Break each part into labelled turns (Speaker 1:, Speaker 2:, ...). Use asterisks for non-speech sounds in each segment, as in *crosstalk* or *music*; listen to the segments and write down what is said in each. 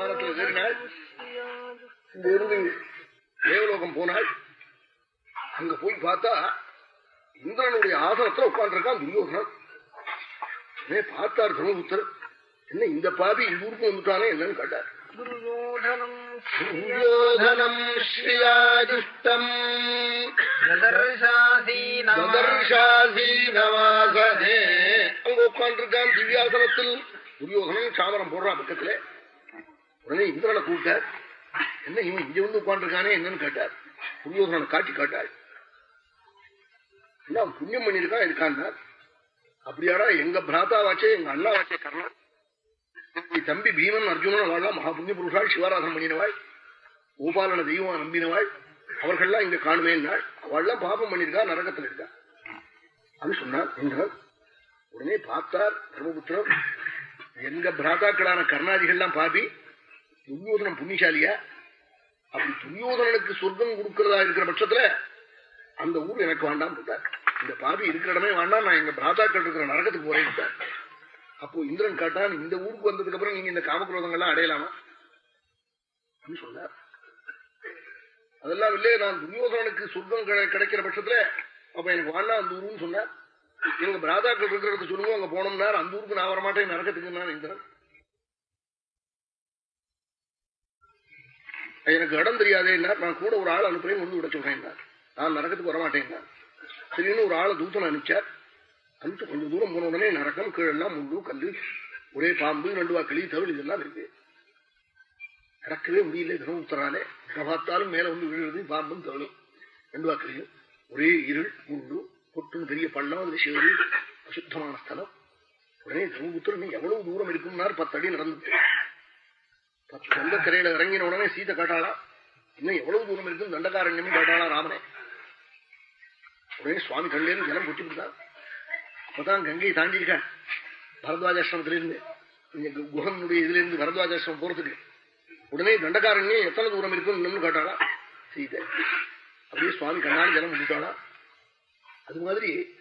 Speaker 1: விமானத்துல ஏறினாள் இங்க இருந்து தேவலோகம் போனாள் அங்க போய் பார்த்தா இந்திரனுடைய ஆசனத்துல உட்காந்துருக்கான் துரியோதனன். உடனே பார்த்தார் தர்மபுத்தர் என்ன இந்த பாதி இந்த ஊருக்கு வந்துட்டானே என்னன்னு கேட்டார்.
Speaker 2: துரியோதனம்
Speaker 1: ததர்ஷாசீனவாசனே. அங்க உட்கார்ந்திருக்கான் திவ்யாசனத்தில். துரியோதனன் சாமரம் போடுறான் பக்கத்துல. உடனே இந்திரனை கூப்பிட்டார். என்ன இவன் இங்க வந்து உட்காந்துருக்கானே என்னன்னு கேட்டார். துரியோதனனை காட்டி காட்டாள். என்ன புண்ணியம் பண்ணிருக்கான் இருக்கான் அப்படியாடா எங்க பிராத்தாவாச்சே எங்க அண்ணாவாச்சே கர்ணன். இப்படி தம்பி பீமன் அர்ஜுனன் அவள்லாம் மகா புண்ணிய புருஷாள் சிவாராதனம் பண்ணினவாள். கோபாலன தெய்வமா நம்பினவாள். அவர்கள்லாம் இங்க காணுமேன்னாள். அவள்லாம் பாபம் பண்ணிருக்கா நரகத்தில் இருக்கா. அது சொன்னார் என்றார் உடனே பார்த்தார் தர்மபுத்திரம் எங்க பிராத்தாக்களான கர்ணாதிகள்லாம் பாபி துரியோதனம் புண்ணியசாலியா? அப்படி துரியோதனனுக்கு சொர்க்கம் கொடுக்கறதா இருக்கிற பட்சத்துல அந்த ஊர் எனக்கு வேண்டாம் போட்டார். இந்த பாபி இருக்கிற இடமே வேண்டாம் நான் எங்க பிராதாக்கள் இருக்கிற நரகத்துக்கு போறேன் அப்போ இந்திரன் காட்டான் இந்த ஊருக்கு வந்ததுக்கு அப்புறம் நீங்க இந்த காமக்ரோதங்கள்லாம் அடையலாமா? அப்படின்னு சொன்னார். அதெல்லாம் இல்லையே நான் துரியோதனனுக்கு சொர்க்கம் கிடை- கிடைக்கிற பட்சத்துல அப்ப எனக்கு வேண்டாம் அந்த ஊருன்னு சொன்னார். எங்க பிராதாக்கள் இருக்கிறத சொல்லுவோம் அங்க போனோம்னார் அந்த ஊருக்கு நான் வரமாட்டேன் நரகத்துக்கு நான் இந்திரன். எனக்கு இடம் தெரியாதே நான் கூட ஒரு ஆள் அனுப்புறேன் வந்து விட சொல்றேன் நான் நரகத்துக்கு வரமாட்டேன் சரின்னு ஒரு ஆளை தூத்தனை அனுப்பிச்சார். அனுப்பிச்சு கொஞ்சம் தூரம் போன உடனே நரக்கம் கீழெல்லாம் முள்ளு கல்லு ஒரே பாம்பு ரெண்டு வாக்களி தவிர இதெல்லாம் இருக்கு. நடக்கவே முடியல. தினம் உத்தராலே. எதை பார்த்தாலும் மேல வந்து விழுறது பாம்பும் தவளும் ரெண்டு வாக்கிலையும் ஒரே இருள் முள்ளு பொட்டும் பெரிய பள்ளம் அது சேரு அசுத்தமான ஸ்தலம். உடனே தர்மபுத்திரன் எவ்வளவு தூரம் இருக்கும்னார் பத்தடி நடந்து. நடந்துட்டு பத்து கரையில இறங்கின உடனே சீதை காட்டாளா இன்னும் எவ்வளவு தூரம் இருக்கும் தண்டகாரண்யம் காட்டாளா ராமனே. உடனே சுவாமி கண்ணிலேருந்து ஜலம் கொட்டி விட்டார். அப்பதான் கங்கையை தாண்டியிருக்கேன் பரத்வாஜாசிரமத்துல இருந்து. இங்க கு- குஹனுடைய இதுல இருந்து பரத்வாஜாசிரமம் போறதுக்கு. உடனே தண்டகாரண்யம் எத்தனை தூரம் இருக்கும் இன்னும் காட்டாளா சீதை. அப்படியே சுவாமி கண்ணாடி ஜலம் விட்டுட்டாளா. அது மாதிரி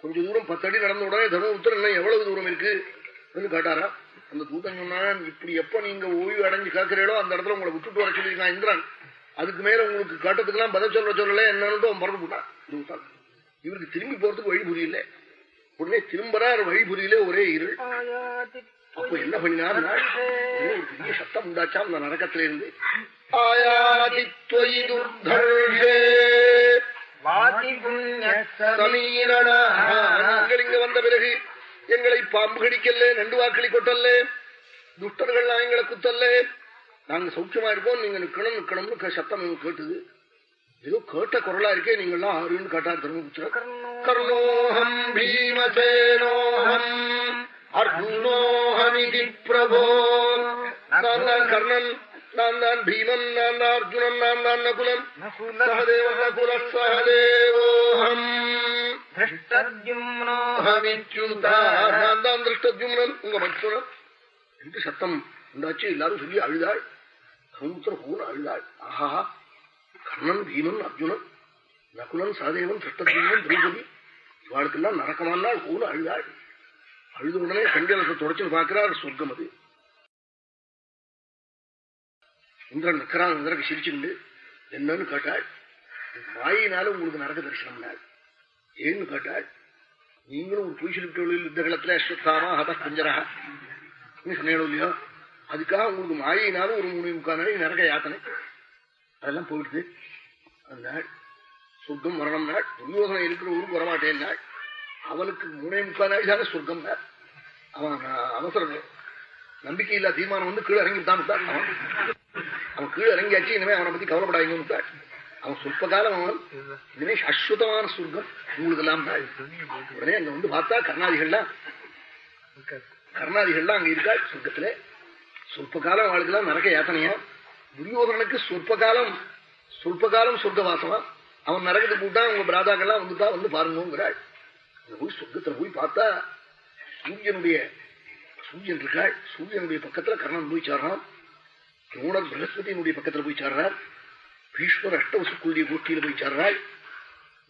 Speaker 1: கொஞ்ச தூரம் பத்தடி நடந்த உடனே தர்மபுத்திரன் எவ்வளவு தூரம் இருக்கு? காட்டாரா. அந்த தூதன் சொன்னான் இப்படி எப்ப நீங்க ஓய்வு அடைஞ்சு கேட்கிறீங்களோ அந்த இடத்துல உங்களை விட்டுட்டு வர சொல்லியிருக்கான் இந்திரன். அதுக்கு மேல உங்களுக்கு காட்டத்துக்கெல்லாம் பதில் சொல்ல சொல்லல என்னன்னு பறந்து போட்டான் தூத்தான். இவருக்கு திரும்பி போறதுக்கு வழி புரியல. உடனே திரும்பறார் வழி புரியல ஒரே இருள். அப்ப என்ன பண்ணினார் பெரிய சத்தம் உண்டாச்சா அந்த நரக்கத்துல இருந்து ஆயாதித்வயி துர்தர்ஷே நீங்கள் இங்க வந்த பிறகு எங்களை பாம்பு கடிக்கல்ல நண்டு வாக்களி கொட்டல்ல துஷ்டர்கள் எங்களை குத்தல்ல. நாங்க சௌக்கியமா இருக்கோம் நீங்க நிக்கணும் நிக்கணும்னு சத்தம் கேட்டுது. ஏதோ கேட்ட குரலா இருக்கே நீங்கெல்லாம் ஆறுன்னு கேட்டார் தர்மபுத்திரர் கர்ணோஹம் பீமசேனோஹம் அர்ஜுனோஹமிதி பிரபோ. நான் தான் கர்ணன். நான் தான் பீமன். நான் தான் அர்ஜுனன். நான் தான் நகுலன். சகதேவ நகுல சகதேவோஹம். திருஷ்டத்யும்னன் உங்க மனுஷன் என்று சத்தம் உண்டாச்சு. எல்லாரும் சொல்லி அழுதாள். சமுத்திர பூன் அழுதாள். ஆஹா கர்ணன் பீமன் அர்ஜுனன் நகுலன் சதேவன் திருஷ்டத்யும்னன் திரௌபதி இவாளுக்கெல்லாம் நரக்கமானால் பூன அழுதாள். அழுத உடனே கண்களத்தை தொடச்சு பார்க்கிறார் சொர்க்கம் அது. இந்திரன் நிற்கிறான் சிரிச்சுண்டு என்னன்னு கேட்டாள். மாயினால உங்களுக்கு நரக தரிசனம் ஏன்னு கேட்டாள் நீங்களும் ஒரு பொய் சொல்லிவிட்டு இந்த காலத்துல அஸ்வத்தாமா ஹத பஞ்சரகா சொன்னேன் இல்லையோ? அதுக்காக உங்களுக்கு மாயினாலும் ஒரு மூணு முக்கால் நாள் நரக யாத்தனை. அதெல்லாம் போயிடுது. அந்த நாள் சொர்க்கம் மரணம் நாள் துரியோதனம் இருக்கிற ஊருக்கு வரமாட்டேன் நாள் அவனுக்கு மூணே முக்கால் நாள் தானே சொர்க்கம். நாள் அவன் அவசரம். நம்பிக்கை இல்லா தீர்மானம் வந்து கீழே இறங்கிட்டான் விட்டான் அவன். அவன் கீழே இறங்கியாச்சு இனிமே அவனை பத்தி கவலைப்படாதீங்கன்னு அவன் சொற்ப காலம் அவன் அஸ்வதமான சொர்க்கம் உங்களுக்கு எல்லாம் தான் உடனே அங்க வந்து பார்த்தா கர்ணாதிகள்லாம் கர்ணாதிகள்லாம் அங்க இருக்கா சொர்க்கத்துல சொற்ப காலம் அவளுக்கெல்லாம் நரக்க யாத்தனையா துரியோதனனுக்கு சொற்ப காலம் சொற்ப காலம் சொர்க்கவாசமா அவன் நரகத்துக்கு போட்டான் உங்க பிராதாக்கள்லாம் வந்துட்டா வந்து பாருங்கிறாள் போய் சொர்க்கத்துல போய் பார்த்தா சூரியனுடைய சூரியன் இருக்காள் சூரியனுடைய பக்கத்துல கர்ணன் போய் சேர்றான் துரோணர் பிரகஸ்பதியினுடைய பக்கத்துல போய் சேர்றார் பீஷ்மர் அஷ்டவசுக்குள்ளிய கோஷ்டியில போய் சேர்றாள்.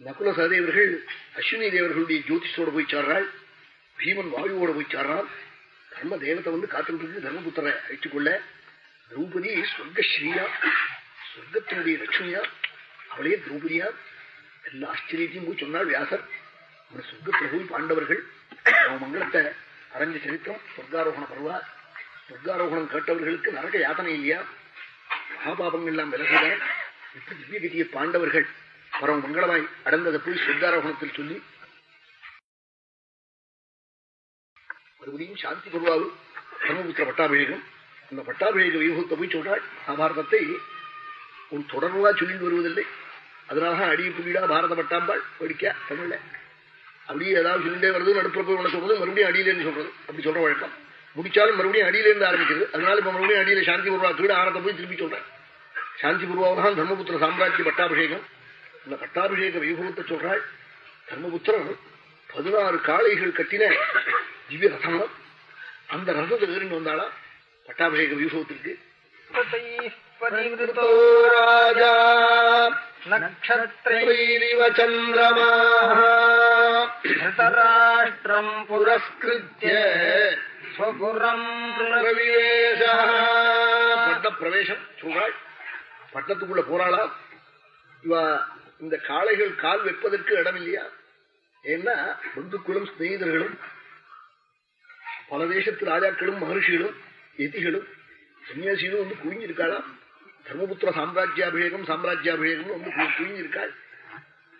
Speaker 1: நகுல சகதேவர்கள் அஸ்வினி தேவர்களுடைய ஜோதிஷோட போய் சேர்றாள். பீமன் வாயுவோட போய் சேர்றான். தர்ம தேவத்தை வந்து காத்துட்டு தர்மபுத்திர அழிச்சுக்கொள்ள திரௌபதி சொர்க்க ஸ்ரீயா சொர்க்கத்தினுடைய லட்சுமியா. அவளே திரௌபதியா. எல்லா ஆச்சரியத்தையும் போய் சொன்னாள் வியாசர். அந்த சொர்க்கத்தில் போய் பாண்டவர்கள். அவன் மங்களத்தை அரஞ்ச சரித்திரம் சொர்க்காரோகண பருவா. சொர்க்காரோகணம் கேட்டவர்களுக்கு நரக யாத்தனை இல்லையா? மகாபாபங்கள் எல்லாம் விலகுதான் இப்ப திவ்ய பாண்டவர்கள் பரவ மங்களமாய் அடர்ந்ததை போய் சுத்தாரோகணத்தில் சொல்லி மறுபடியும் சாந்தி பொருவாவு பிரம்மபுத்திர பட்டாபிஷேகம் அந்த பட்டாபிஷேக வைபவத்தை போய் சொல்றாள் மகாபாரதத்தை ஒரு தொடர்பா சொல்லிட்டு வருவதில்லை. அதனால அடிய புள்ளிடா பாரத பட்டாம்பாள் படிக்க தமிழ்ல. அப்படியே ஏதாவது சொல்லிட்டே வருது நடுப்புற போய் உன சொல்றது மறுபடியும் அடியிலேருந்து சொல்றது. அப்படி சொல்ற வழக்கம். முடிச்சாலும் மறுபடியும் அடியிலேருந்து ஆரம்பிக்கிறது. அதனால இப்ப மறுபடியும் அடியில சாந்தி பூர்வா கீழே ஆரத்தை போய் திருப்பி சொல்றேன் சாந்திபுருவாவதான் தர்மபுத்திர சாம்ராஜ்ய பட்டாபிஷேகம். இந்த பட்டாபிஷேக வைபவத்தை சொல்றாள் தர்மபுத்திரன் பதினாறு காளைகள் கட்டின திவ்ய ரதம் அந்த ரசத்தை ஏறிண்டு வந்தாளா? பட்டாபிஷேக
Speaker 2: வியூசவத்திற்கு நட்சத்திரம்
Speaker 1: புரஸ்கிருத்திய பிரவேசம் சொல்றாள் பட்டத்துக்குள்ள போறாளா? இவா இந்த காளைகள் கால் வைப்பதற்கு இடம் இல்லையா ஏன்னா பந்துக்களும் ஸ்நேகிதர்களும் பல தேசத்து ராஜாக்களும் மகர்ஷிகளும் எதிகளும் சன்னியாசிகளும் வந்து குவிஞ்சிருக்காளா தர்மபுத்திர சாம்ராஜ்யாபிஷேகம் சாம்ராஜ்யாபிஷேகம் வந்து குவிஞ்சிருக்காள்.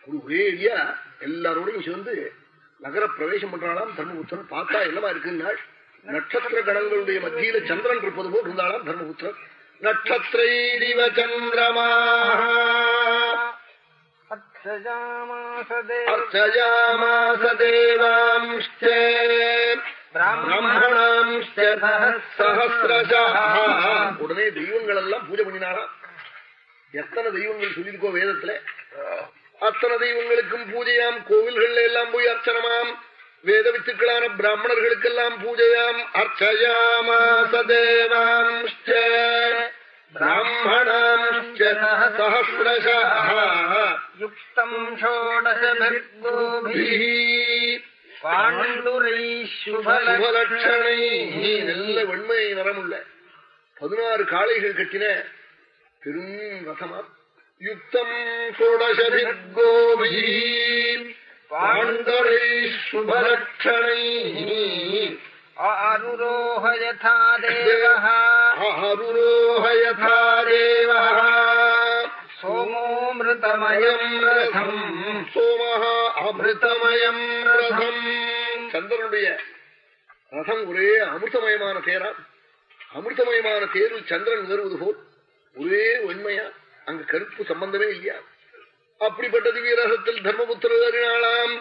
Speaker 1: ஒரு ஒரே ஏரியா எல்லாரோடையும் சேர்ந்து நகர பிரவேசம் பண்றாளாம் தர்மபுத்திரன். பார்த்தா என்னவா இருக்குன்னாள்? நட்சத்திர கணங்களுடைய மத்தியில சந்திரன் இருப்பது போல் இருந்தாலாம் தர்மபுத்திரன். நட்சத்திரைரிவ
Speaker 2: சந்திரமாசதேவாம்ச்ச பிராமணாம்ச்ச சஹசிரஜா
Speaker 1: உடனே தெய்வங்கள் எல்லாம் பூஜை பண்ணினாரா? எத்தனை தெய்வங்கள் சொல்லியிருக்கோ வேதத்துல? அத்தனை தெய்வங்களுக்கும் பூஜையாம் கோவில்கள் எல்லாம் போய் அர்ச்சனமாம். வேத வித்துக்களான பிராமணர்களுக்கெல்லாம் பூஜையாம் அர்ச்சயாமாசதேவாம்
Speaker 2: பிராமணாம் சகசிரம்
Speaker 1: ஷோடசி நல்ல வெண்மை நிறமுள்ள பதினாறு காளைகள் கட்டின பெரும் ரசமா. யுக்தம் ஷோடசபிர்கோபி பாண்டரை சுபலட்சணை
Speaker 2: आरुरोह यथा देवः
Speaker 1: ஆருரோஹயதா தேவா
Speaker 2: सोमोऽमृतमयम् रथम्
Speaker 1: சோமஹா அமிர்தமயம் ரதம் சந்திரனுடைய ரதம் ஒரே அமிர்தமயமான தேரா அமிர்தமயமான தேரில் சந்திரன் ஏறுவது போல் ஒரே வெண்மையா அங்க கருப்பு சம்பந்தமே இல்லையா அப்படிப்பட்ட திவ்ய ரசத்தில் தர்மபுத்திரரினாலாம்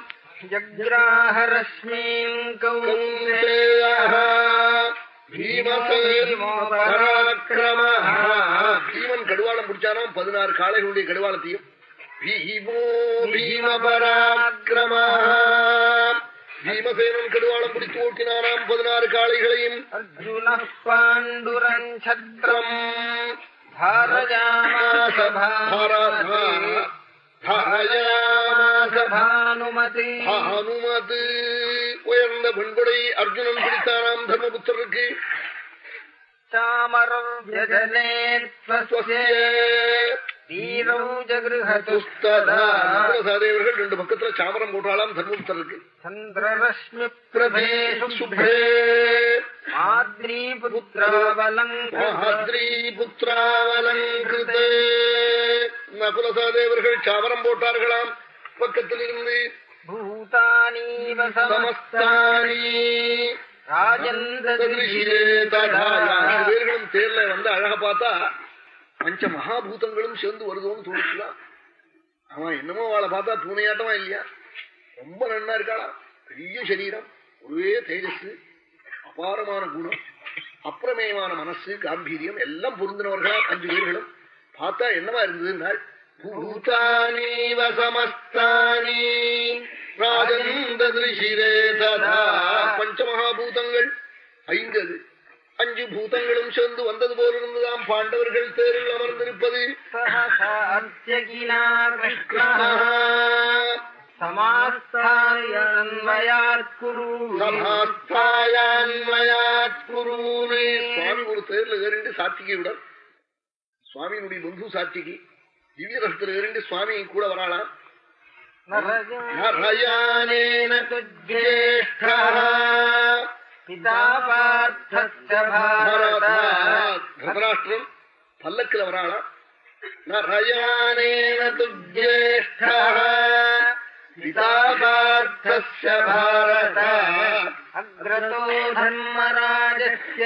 Speaker 1: பீமன் கடுவாளம் பிடிச்சாராம் பதினாறு காளைகளுடைய கடுவாளத்தையும். பீமோ பீம பராக்கிரமா பீமசேனன் கடுவாளம் பிடித்து ஓட்டினாராம் பதினாறு காளைகளையும்.
Speaker 2: அர்ஜுன பாண்டுரன் சத்ரம் பாரஜாமா பானுமதி
Speaker 1: பானுமதி உயர்ந்த பெண்படை அர்ஜுனன்
Speaker 2: பிடித்தாராம் தர்மபுத்தருக்கு தாமரம்
Speaker 1: சகாதேவர்கள் ரெண்டு பக்கத்துல சாமரம் போட்டாலாம் தர்மபுத்தருக்கு
Speaker 2: சந்திரரஷ்மி பிரபே சுபே
Speaker 1: ஆத்ரி புத்திராவலங்கிருதே நகுலசாதேவர்கள் சாமரம் போட்டார்களாம். பக்கத்தில் இருந்து பூதானி சமஸ்தானி. ராஜேந்திரே தடா தேர்ல வந்து அழக பார்த்தா பஞ்ச மகாபூதங்களும் சேர்ந்து வருதோன்னு தோணுச்சுதான் அவன் என்னமோ அவளை பார்த்தா பூனையாட்டமா இல்லையா? ரொம்ப நன்னா இருக்காளா? பெரிய சரீரம் ஒரே தேஜஸ் அபாரமான குணம் அப்பிரமேயமான மனசு காம்பீரியம் எல்லாம் பொருந்தினவர்களா அஞ்சு பேர்களும். பார்த்தா என்னவா இருந்ததுனால் பூதானீவ சமஸ்தானி ராஜந்ததிருஷிரே ததா பஞ்சமகாபூதங்கள் ஐந்தது. அஞ்சு பூதங்களும் சேர்ந்து வந்தது போலிருந்துதான் பாண்டவர்கள் தேரில் அமர்ந்திருப்பது. சுவாமி ஒரு தேர்ல ஏறிண்டு சாத்திகியுடன் சுவாமியினுடைய பந்து சாத்திகி திவ்ய ரசத்துல ஏறிண்டு சுவாமி கூட வராளாம். நரயானேன ததராஷ்டிரம் பல்லக்கில் நரயானேன துஜ்யேஷ்டா பிதா பார்த்தஸ்ய பாரத
Speaker 2: அக்ரதோ தர்மராஜஸ்ய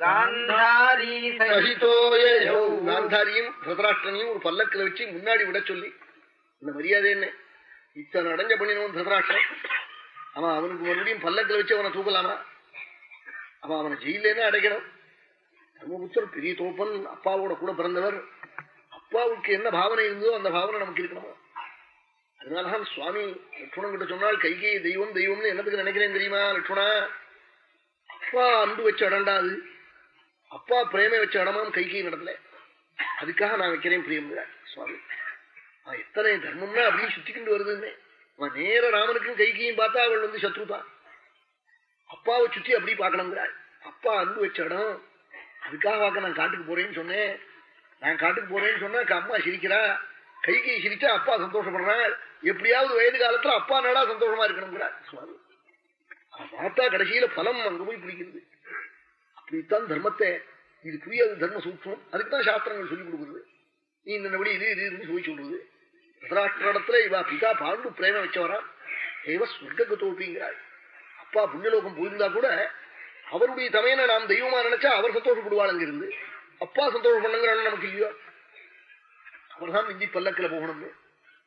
Speaker 2: காந்தாரி
Speaker 1: காந்தாரியும் ததராஷ்டிரனையும் ஒரு பல்லக்கில் வச்சு முன்னாடி விட சொல்லி. இந்த மரியாதை என்ன? இத்தனை அடைஞ்ச பண்ணினவன் ததராஷ்டிரம் அவன் அவனுக்கு மறுபடியும் பல்லக்கில் வச்சு அவனை தூக்கலாமா? அவன் அவனை ஜெயிலேன்னு அடைக்கணும். தர்மபுத்தர் பெரிய தோப்பன் அப்பாவோட கூட பிறந்தவர். அப்பாவுக்கு என்ன பாவனை இருந்ததோ அந்த பாவனை நமக்கு இருக்கணுமா. அதனாலதான் சுவாமி லட்சுணம் கிட்ட சொன்னால் கைகை தெய்வம் தெய்வம்னு என்னத்துக்கு நினைக்கிறேன் தெரியுமா லட்சுணா அப்பா அன்பு வச்ச இடம்டாது அப்பா பிரேமை வச்ச இடமாம் கைகை நடத்தல. அதுக்காக நான் வைக்கிறேன் பிரியம்ங்கிறார் சுவாமி. எத்தனை தர்மம்னா அப்படியே சுத்திக்கிட்டு வருதுன்னு. அவன் நேர ராமனுக்கும் கைகியும் பார்த்தா அவள் வந்து சத்ருதான் அப்பாவை சுத்தி அப்படி பார்க்கணுங்கிறாள். அப்பா அன்பு வச்ச இடம். அதுக்காக பார்க்க நான் காட்டுக்கு போறேன்னு சொன்னேன். நான் காட்டுக்கு போறேன்னு சொன்னா அம்மா சிரிக்கிறா. கைகை சிரிச்சா அப்பா சந்தோஷப்படுறாள். எப்படியாவது வயது காலத்துல அப்பா நாடா சந்தோஷமா இருக்கணுங்கிறார் பார்த்தா கடைசியில பலம் அங்க போய் பிடிக்கிறது. அப்படித்தான் தர்மத்தை இது புரியாது தர்ம சூட்சம் அதுக்குதான் சாஸ்திரங்கள் சொல்லிக் கொடுக்குறது. நீ இந்த இது இது இதுன்னு சொல்லி சொல்றது. ததராஷ்டிரத்துல இவா பிதா பாண்டு பிரேம வச்சவரா? ஏவ சொர்க்கத்தோப்பிங்கிறாள் அப்பா புண்ணியலோகம் போயிருந்தா கூட அவருடைய தமையனை நாம் தெய்வமா நினைச்சா அவர் சந்தோஷப்படுவாள் அங்கிருந்து அப்பா சந்தோஷம் பண்ணுங்கிறாள் நமக்கு இல்லையோ? அவர்தான் மிஞ்சி பல்லக்கில் போகணும்னு.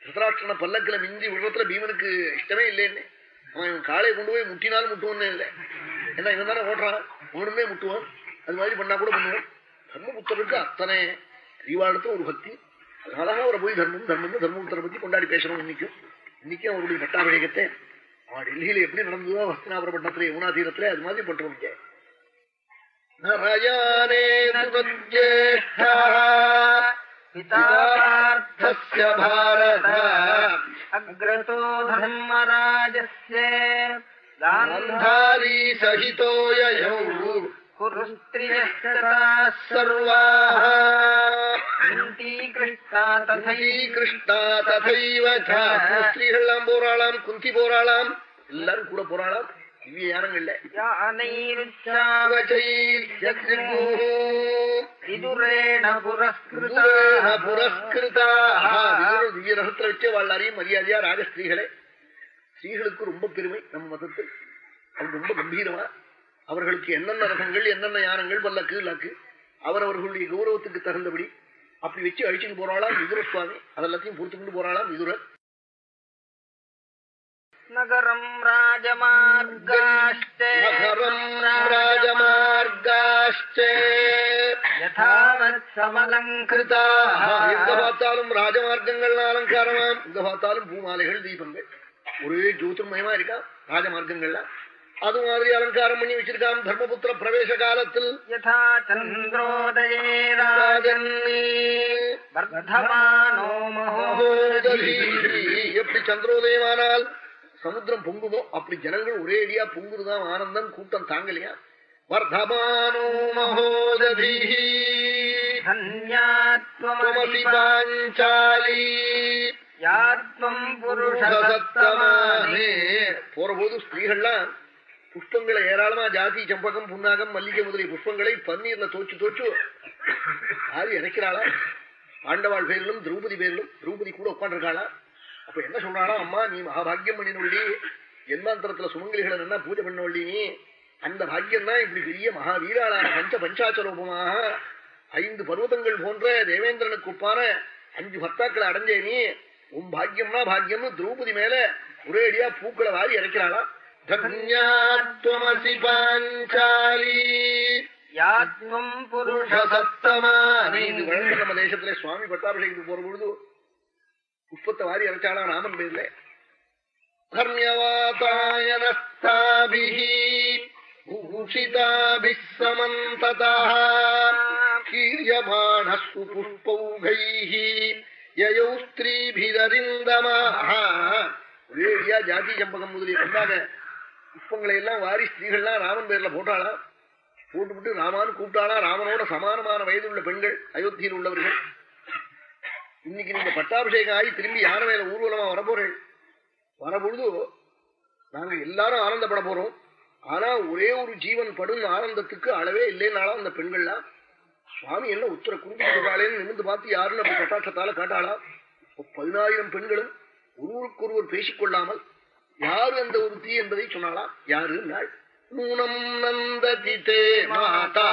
Speaker 1: திருத்தராட்சண பல்லக்கில் மிஞ்சி விடுறதுல பீமனுக்கு இஷ்டமே இல்லைன்னு. அவன் இவன் காலையை கொண்டு போய் முட்டினாலும் முட்டுவான்னு இல்லை. ஏன்னா இவன் தானே ஓட்டுறான். போகணுமே முட்டுவான். அது மாதிரி பண்ணா கூட பண்ணுவான். தர்மபுத்தருக்கு அத்தனை அறிவாளத்துல ஒரு பக்தி. அதனாலதான் அவரை போய் தர்மம் தர்மம் தர்மபுத்தரை பத்தி கொண்டாடி பேசணும் இன்னைக்கும் இன்னைக்கும் அவருடைய பட்டாபிஷேகத்தை அவன் டெல்லியில எப்படி நடந்ததோ ஹஸ்தினாபுர பட்டத்துல யமுனா தீரத்துல அது மாதிரி பண்றோம் இங்க
Speaker 2: அக்ரோ
Speaker 1: தர்மராஜஸ்ய
Speaker 2: சகிதோ யோ
Speaker 1: கிருஷ்ணா ததைவ ஸ்திரீகள்லாம் போறாளாம் குந்தி போறாளாம் எல்லாரும் கூட போறாளாம் இவ யாரும் இல்ல மரியாதையா ராஜஸ்திரீகளே ஸ்ரீகளுக்கு ரொம்ப பெருமை நம்ம மதத்தில் அவங்க ரொம்ப கம்பீரமா அவர்களுக்கு என்னென்ன ரகங்கள் என்னென்ன யானங்கள் பல்லக்கு லக்கு அவரவர்களுடைய கௌரவத்துக்கு தகுந்தபடி அப்படி வச்சு அழிச்சுட்டு போறாளாம் விதுர சுவாமி. அதெல்லாத்தையும் பொறுத்து கொண்டு
Speaker 2: போறாளாம் விதுர.
Speaker 1: நகரம் ராஜமார்காஷ்டே.
Speaker 2: நகரம் ராஜமார்காஷ்டே.
Speaker 1: எங்க பார்த்தாலும் ராஜமார்க்கங்கள்ல அலங்காரமாம். எங்க பார்த்தாலும் பூமாலைகள் தீபங்கள். ஒரே ஜோதிர்மயமா இருக்கா ராஜமார்க்கங்கள்லாம்? அது மாதிரி அலங்காரம் பண்ணி வச்சிருக்கான் தர்மபுத்திர பிரவேச காலத்தில். எப்படி சந்திரோதயமானால்? சமுத்திரம் பொங்குமோ அப்படி ஜனங்கள் ஒரே அடியா பொங்குதுதான். ஆனந்தம் கூட்டம் தாங்கலையா? வர்தமானோ
Speaker 2: மகோததி
Speaker 1: பாஞ்சாலி ஸ்திரீகள்லாம் புஷ்பங்களை ஏராளமா ஜாதி சம்பகம் புன்னாகம் மல்லிகை முதலிய புஷ்பங்களை பன்னீர்ல தோச்சு தோச்சு ஆறி இறைக்கிறாளா பாண்டவாள் பேரிலும் திரௌபதி பேரிலும் திரௌபதி கூட உட்காந்துருக்காளா அப்ப என்ன சொல்றாளா அம்மா நீ மகாபாகியம் பண்ணினவள்ளி ஜென்மாந்தரத்துல சுமங்கலிகளை என்ன பூஜை பண்ணவள்ளி நீ. அந்த பாக்கியம் தான் இப்படி பெரிய மகாவீராளான பஞ்ச பஞ்சாச்சரூபமாக ஐந்து பர்வதங்கள் போன்ற தேவேந்திரனுக்கு ஒப்பான அஞ்சு பக்தாக்களை அடைஞ்சே நீ. உன் பாக்கியம்னா பாக்கியம்னு திரௌபதி மேல ஒரே அடியா பூக்களை வாரி இறைக்கிறாளா? தன்யாத்வமசி பாஞ்சாலி
Speaker 2: यात्वम्
Speaker 1: புருஷசத்தமானி. இது
Speaker 2: पुरुषसत्तमाने
Speaker 1: வழக்கம் நம்ம தேசத்துல சுவாமி பட்டாபிஷேகத்துக்கு போற பொழுது புஷ்பத்தை வாரி இறைச்சாளா ராமன் பேர்ல கர்மியவாதாயனஸ்தாபிஹி பூஷிதாபிः சமந்ததः கீரியமாணஸ்து புஷ்பௌகைः யயௌ ஸ்திரீபிதரிந்தமாக ஒரேடியா ஜாதி சம்பகம் முதலிய கொண்டாக புஷ்பங்களை எல்லாம் வாரி ஸ்திரீகள்லாம் ராமன் பேர்ல போட்டாளாம் போட்டுவிட்டு ராமான்னு கூப்பிட்டாளா? ராமனோட சமானமான வயது உள்ள பெண்கள் அயோத்தியில் உள்ளவர்கள். இன்னைக்கு நீங்க பட்டாபிஷேகம் ஆகி திரும்பி யானை மேல ஊர்வலமா வரப்போறேன் வரபொழுது நாங்க எல்லாரும் ஆனந்தப்பட போறோம். ஆனா ஒரே ஒரு ஜீவன் படும் ஆனந்தத்துக்கு அளவே இல்லைன்னாலும் அந்த பெண்கள்லாம் சுவாமி என்ன உத்தர குறுக்கிட்டு நிமிந்து பார்த்து யாருன்னு அப்படி கட்டாட்சத்தால காட்டாளா? பதினாயிரம் பெண்களும் ஒருவருக்கொருவர் பேசிக்கொள்ளாமல் யாரு அந்த ஒரு என்பதை சொன்னாலாம் யாரு நாள் நூனம் நந்ததி தே மாதா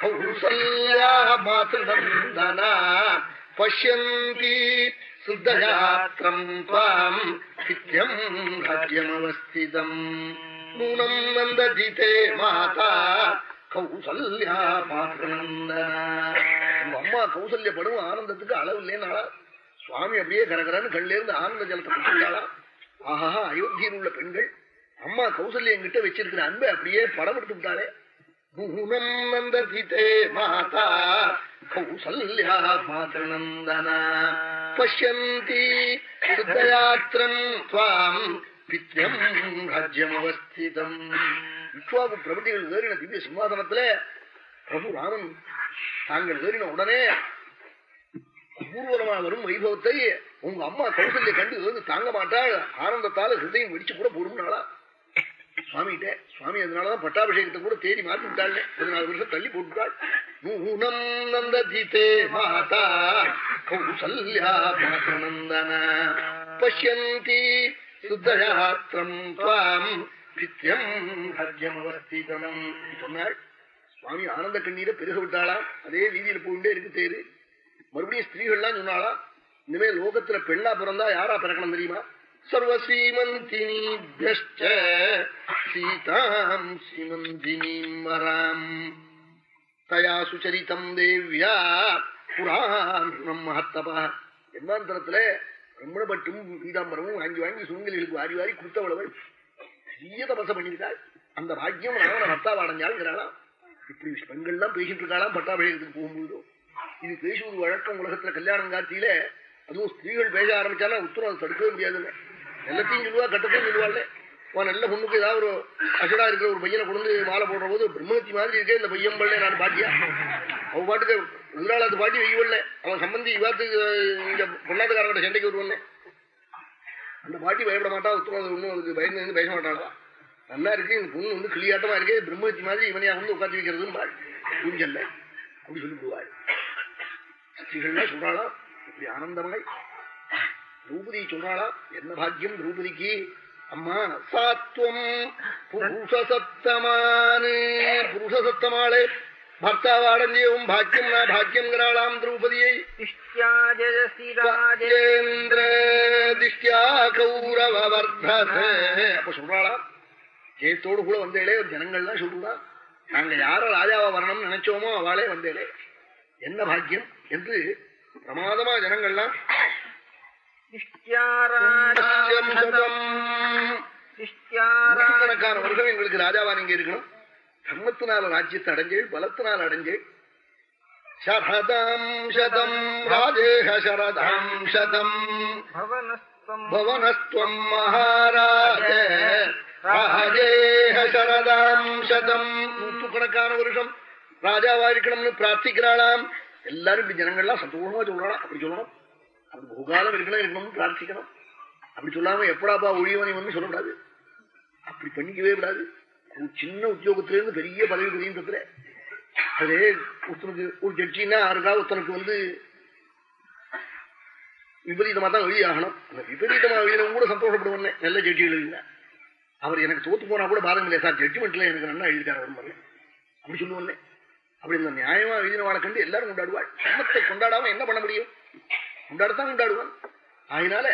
Speaker 1: கௌசல்யா மாதృநந்தனா பசியந்தி சுத்தயாத்திரம் துவாம் சித்தியம் ராஜ்யமவஸ்திதம். நூனம் நந்ததி தே மாதா கௌசல்யா மாத நந்தனா அம்மா கௌசல்யப்படும் ஆனந்தத்துக்கு அளவு இல்லைன்னாளா? சுவாமி அப்படியே கரகரன்னு கண்ணில ஆனந்த ஜலத்தை கொடுத்துருக்காளா ஆஹா அயோத்தியில் உள்ள பெண்கள். அம்மா கௌசல்யம் கிட்ட வச்சிருக்கிற அன்பை அப்படியே படம் எடுத்து விட்டாளே. நந்ததிதே மாதா கௌசல்யா மாதநந்தனா. பஷ்யந்தி சுத்தயாத்திரம் துவாம் பித்யம் ராஜ்யம் அவஸ்திதம் விஸ்வாபு பிரபதிகள் ஏறின திவ்ய சிம்மாசனத்துல பிரபு ராமன் தாங்கள் ஏறின உடனே ஊர்வலமா வரும் வைபவத்தை உங்க அம்மா கௌசல்ய கண்டு வந்து தாங்க மாட்டாள். ஆனந்தத்தால ஹிருதயம் வெடிச்சு கூட போடும்னாளா? சுவாமிகிட்ட சுவாமி அதனாலதான் பட்டாபிஷேகத்தை கூட தேடி மாற்றி விட்டாள் பதினாலு வருஷம் தள்ளி போட்டுட்டாள். நூனம் நந்ததிதே மாதா. கௌசல்யா மாதநந்தன சுத்தயாத்திரம் துவாம். பித்யம் ஹர்ஜமவஸ்திதம் சொன்னாள் சுவாமி ஆனந்த கண்ணீரை பெருக விட்டாளாம். அதே வீதியில போயிட்டே இருக்கு தேரு. மறுபடியும் ஸ்திரீகள்லாம் சொன்னாளா இனிமே லோகத்துல பெண்ணா பிறந்தா யாரா பிறக்கணும் தெரியுமா? சர்வசீமந்தினீபிய சீமந்தினீம் வராம். தயா சுச்சரித்தம் தேவ்யா புராணம் மகத்தபா என்னாந்தரத்துல பிரம்மணப்பட்டும் பீதாம்பரமும் வாங்கி வாங்கி சுங்கலிகளுக்கு வாரி வாரி கொடுத்தவளவள் பெரிய தபசம் பண்ணிவிட்டாள் அந்த பாக்கியம் ராவண பர்த்தாவ அடைஞ்சாளுங்கிறாளாம் இப்படி பெண்கள்லாம் பேசிட்டு இருக்காளாம் பட்டாபிஷேகத்துக்கு போகும்போதும் இது பேசுவது வழக்கம் உலகத்துல கல்யாணம் காட்சியில அதுவும் ஸ்திரீகள் பேச ஆரம்பிச்சாலும் உத்தரவு அதை தடுக்கவே முடியாதுல்ல எல்லாத்தையும் சொல்லுவா கட்டத்தையும் சொல்லுவாள் உன் நல்ல பொண்ணுக்கு ஏதாவது ஒரு அசடா இருக்கிற ஒரு பையனை கொண்டு மாலை போடுற போது பிரம்மத்தி மாதிரி இருக்கே இந்த பையன் பல்ல நான் பாட்டியா? அவன் பாட்டுக்கு எதிராளத்து பாட்டி வெய்யவில்ல அவன் சம்பந்தி இவாத்துக்கு இந்த பொண்ணாத்துக்காரங்கிட்ட சண்டைக்கு வருவானே. அந்த பாட்டி பயப்பட மாட்டா உத்தரவு ஒன்றும் அதுக்கு பயந்து பேச மாட்டாளா? நல்லா இருக்கு இந்த பொண்ணு வந்து கிளியாட்டமா இருக்கே பிரம்மத்தி மாதிரி இவனையா வந்து உட்காந்து வைக்கிறதுன்னு பாடி புரிஞ்சல்ல? அப்படி சொல்லி போவாள் ஸ்திரீகள்லாம் சொல்றாளா? இப்படி ஆனந்தமாய். திரௌபதி சொல்றாளா? என்ன பாக்கியம் திரௌபதிக்கு அம்மா சாத்வம் புருஷசத்தமானே. புருஷசத்தமாளே பர்த்தாவை அடைஞ்சவும் பாக்கியம் நான் பாக்கியங்கிறாளாம் திரௌபதியை. ராஜேந்திர திஷ்யா கௌரவ வர்த்ததே அப்ப சொல்றாளா? ஜெயத்தோடு கூட வந்தேளே ஜனங்கள்லாம் சொல்றா. நாங்க யார ராஜாவா வரணும்னு நினைச்சோமோ அவளே வந்தேளே. என்ன பாக்கியம் என்று பிரமாதமா ஜனங்கள்லாம் நூற்றுக்கணக்கான வருஷம் எங்களுக்கு ராஜாவா நீங்க இருக்கணும். தர்மத்தினால ராஜ்யத்தை அடைஞ்சேள் பலத்தினால் அடைஞ்சேள். சரதாம் சதம் ராஜேஷ சரதாம் சதம். பவனஸ்துவம் மகாராஜ ராஜேஷ சரதாம் சதம். நூற்றுக்கணக்கான வருஷம் ராஜாவா இருக்கணும்னு பிரார்த்திக்கிறாளாம் எல்லாரும் இப்படி ஜனங்கள்லாம் சந்தோஷமா சொல்லலாம் அப்படி சொல்லணும் அப்படி பகுகாலம் இருக்கணும் இருக்கணும்னு பிரார்த்திக்கணும் அப்படி சொல்லாம எப்படாப்பா ஒழியவனை வந்து சொல்லக்கூடாது அப்படி பண்ணிக்கவே கூடாது ஒரு சின்ன உத்தியோகத்திலிருந்து பெரிய பதவி புரியுன்றதுல அதே ஒருத்தனுக்கு ஒரு ஜட்ஜின்னா யாருக்கா ஒருத்தனுக்கு வந்து விபரீதமா தான் வெளியாகணும் அந்த விபரீதமா எழுதினவங்க கூட சந்தோஷப்படுவேன் நல்ல ஜட்ஜிகள் இல்லை அவர் எனக்கு தோத்து போனா கூட பாதம் இல்லையா சார் ஜட்ஜ்மெண்ட்ல எனக்கு நல்லா எழுதிட்டார் அவர் அப்படி சொல்லுவேன் அப்படின்னு நியாயமா எழுதினவாளை கண்டு எல்லாரும் கொண்டாடுவாள். தர்மத்தை கொண்டாடாம என்ன பண்ண முடியும்? கொண்டாடத்தான் கொண்டாடுவான் அதனால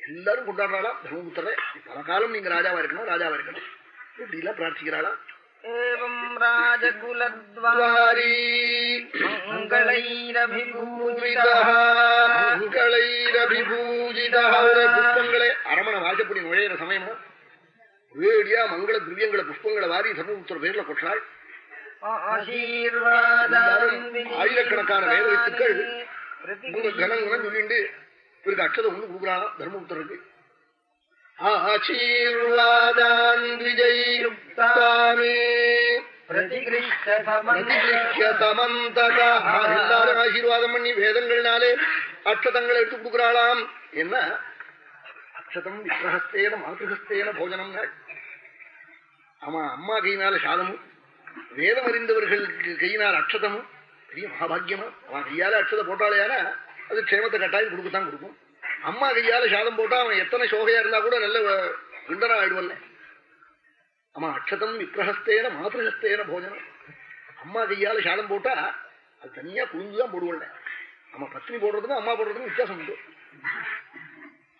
Speaker 1: எல்லாரும் கொண்டாடுறாளாம். தர்மபுத்திர பல காலம் நீங்க ராஜாவா இருக்கணும் ராஜாவா இருக்கணும். இப்படி எல்லாம் பிரார்த்திக்கிறாளாம்.
Speaker 2: ஏவம் ராஜகுலத்வாரி
Speaker 1: புஷ்பங்களை. அரமண வாசப்படி நுழையிற சமயமா வேடியா மங்கள திவ்யங்களை புஷ்பங்களை வாரி தர்மபுத்திர பேர்ல
Speaker 2: கொற்றாள்
Speaker 1: ஆயிரக்கணக்கான வேத வித்துக்கள் மூணு கணங்கள்லாம் சொல்லிண்டு இவருக்கு அக்ஷதம் ஒண்ணு கொடுக்குறான் தர்மபுத்தருக்கு ஆசீர்வாதான் விஜயுக்தானே எல்லாரும் ஆசீர்வாதம் பண்ணி வேதங்கள்னாலே அக்ஷதங்களை எடுத்து கொடுக்குறாளாம். என்ன? அக்ஷதம் விக்கிரகஸ்தேன மாதகஸ்தேன போஜனம் ஆமா அம்மா கையினால சாதமும் வேதம் அறிந்தவர்களுக்கு கையினால் அக்ஷதமும் பெரிய மகாபாகியமா அவன் கையால அக்ஷதை போட்டாலேயானா அது க்ஷேமத்தை கட்டாயம் கொடுக்கத்தான் கொடுக்கும். அம்மா கையால சாதம் போட்டா அவன் எத்தனை சோகையா இருந்தா கூட நல்ல குண்டரா ஆயிடுவல்ல அவன் அக்ஷதம் விக்கிரகஸ்தேன மாதృகஸ்தேன போஜனம் அம்மா கையால சாதம் போட்டா அது தனியா புரிஞ்சுதான் போடுவல்ல அம்மா பத்னி போடுறதுக்கும் அம்மா போடுறதுக்கும் வித்தியாசம் உண்டு.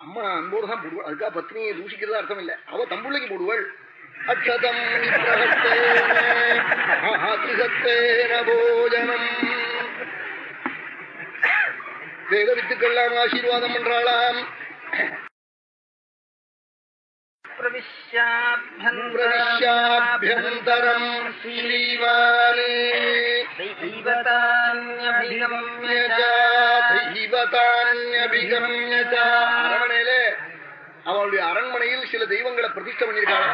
Speaker 1: அம்மா அன்போடு தான் போடுவாள் அதுக்காக பத்னியை தூஷிக்கிறதா அர்த்தம் இல்லை. அவ தம்புள்ளைக்கு போடுவாள். அக்ஷதம் விக்கிரகஸ்தேன போஜனம் வேத வித்துக்கெல்லாம் ஆசீர்வாதம் பண்றாளாம் பிரவிஷ்யாபியந்தரம் ஸ்ரீமானே அரண்மனையில அவளுடைய அரண்மனையில் சில தெய்வங்களை பிரதிஷ்டை பண்ணிருக்காங்க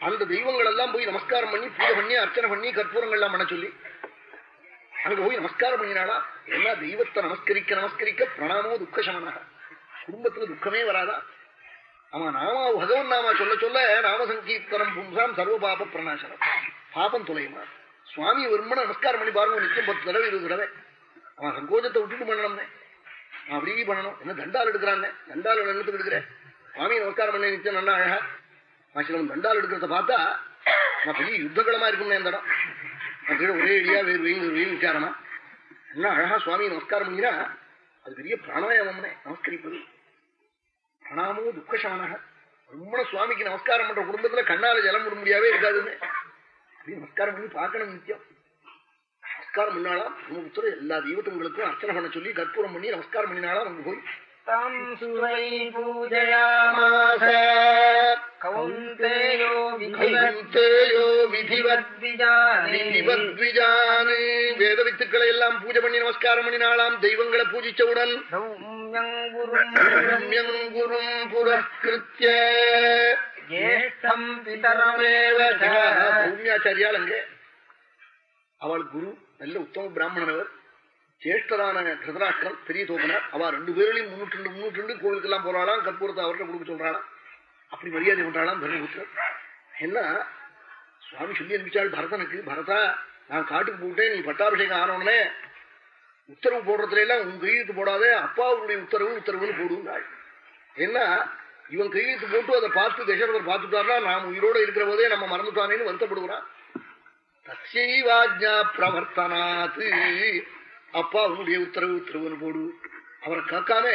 Speaker 1: அந்த தெய்வங்கள் எல்லாம் போய் நமஸ்காரம் பண்ணி பூஜை பண்ணி அர்ச்சனை பண்ணி கற்பூரங்கள் எல்லாம் பண்ண சொல்லி அங்க போய் நமஸ்காரம் பண்ணினாளா? எல்லா தெய்வத்தை நமஸ்கரிக்க நமஸ்கரிக்க பிரணாமோ துக்கசமனாக குடும்பத்துல துக்கமே வராதா? ஆமா நாமா பகவன் நாமா சொல்ல சொல்ல நாம சங்கீர்த்தனம் பும்சாம் சர்வ பாப பிரணாசனம். பாபம் துளையுமா சுவாமி விரும்பின நமஸ்காரம் பண்ணி பாருங்க நிச்சயம் பத்து தடவை இருபது தடவை. அவன் சங்கோஜத்தை விட்டுட்டு பண்ணணும்னே. அப்படியே பண்ணணும். என்ன தண்டால் எடுக்கிறான்? தண்டால் என்னத்துக்கு எடுக்கிறேன் சுவாமி நமஸ்காரம் பண்ண நிச்சயம் நல்லா அழகா ஆசிரமம் தண்டால் எடுக்கிறத பார்த்தா நான் பெரிய யுத்தகலமா இருக்கும்னே அந்த இடம் நான் கீழே ஒரே அடியா வேறு வெயில் வெயில் விசாரமா என்ன அழகா சுவாமி நமஸ்காரம் பண்ணினா அது பெரிய பிராணாயாமம்னே நமஸ்கரிப்பது. பிரணாமோ துக்கசானக ரொம்ப சுவாமிக்கு நமஸ்காரம் பண்ற குடும்பத்துல கண்ணால ஜலம் விட முடியாவே இருக்காதுன்னு. அப்படி நமஸ்காரம் பண்ணி பார்க்கணும் நித்தியம். நமஸ்காரம் பண்ணாலாம் பிரம்மபுத்திர எல்லா தெய்வத்துங்களுக்கும் அர்ச்சனை பண்ண சொல்லி கற்பூரம் பண்ணி நமஸ்காரம் பண்ணினாலாம் நம்ம போய்.
Speaker 2: கௌந்தேயோ
Speaker 1: கௌந்தேயோ விதிவத் விதிவத்விஜானே வேத வித்துக்களை எல்லாம் பூஜை பண்ணி நமஸ்காரம் பண்ணினாலாம் தெய்வங்களை பூஜிச்சவுடன் ரம்யங்குரும் புரஸ்கிருத்திய. பூமியாச்சாரியால் அங்கே அவள் குரு நல்ல உத்தம பிராமணன் அவர் ஜேஷ்டரான திருதராஷ்டிரம் பெரிய தோப்பனார் அவ ரெண்டு பேர்களையும் முன்னூற்றி ரெண்டு முன்னூற்றி ரெண்டு கோவிலுக்கெல்லாம் போறாளாம். கற்பூரத்தை அவர்கிட்ட கொடுக்க சொல்றாளாம். அப்படி மரியாதை பண்றாளாம் தர்மபுத்திரர் என்ன சுவாமி சொல்லி அனுப்பிச்சாள் பரதனுக்கு பரதா நான் காட்டுக்கு போட்டேன் நீ பட்டாபிஷேகம் ஆனோடனே உத்தரவு போடுறதுல எல்லாம் உன் கையெழுத்து போடாதே அப்பாவுடைய உத்தரவு உத்தரவுன்னு போடுவாள் என்ன இவன் கையெழுத்து போட்டு அதை பார்த்து தசரதர் பார்த்துட்டாருன்னா நாம் உயிரோட இருக்கிற போதே நம்ம மறந்துட்டானேன்னு வருத்தப்படுகிறான். தசைவாஜா பிரவர்த்தனாத்து அப்பா அவனுடைய உத்தரவு உத்தரவுன்னு போடு. அவரை காக்காம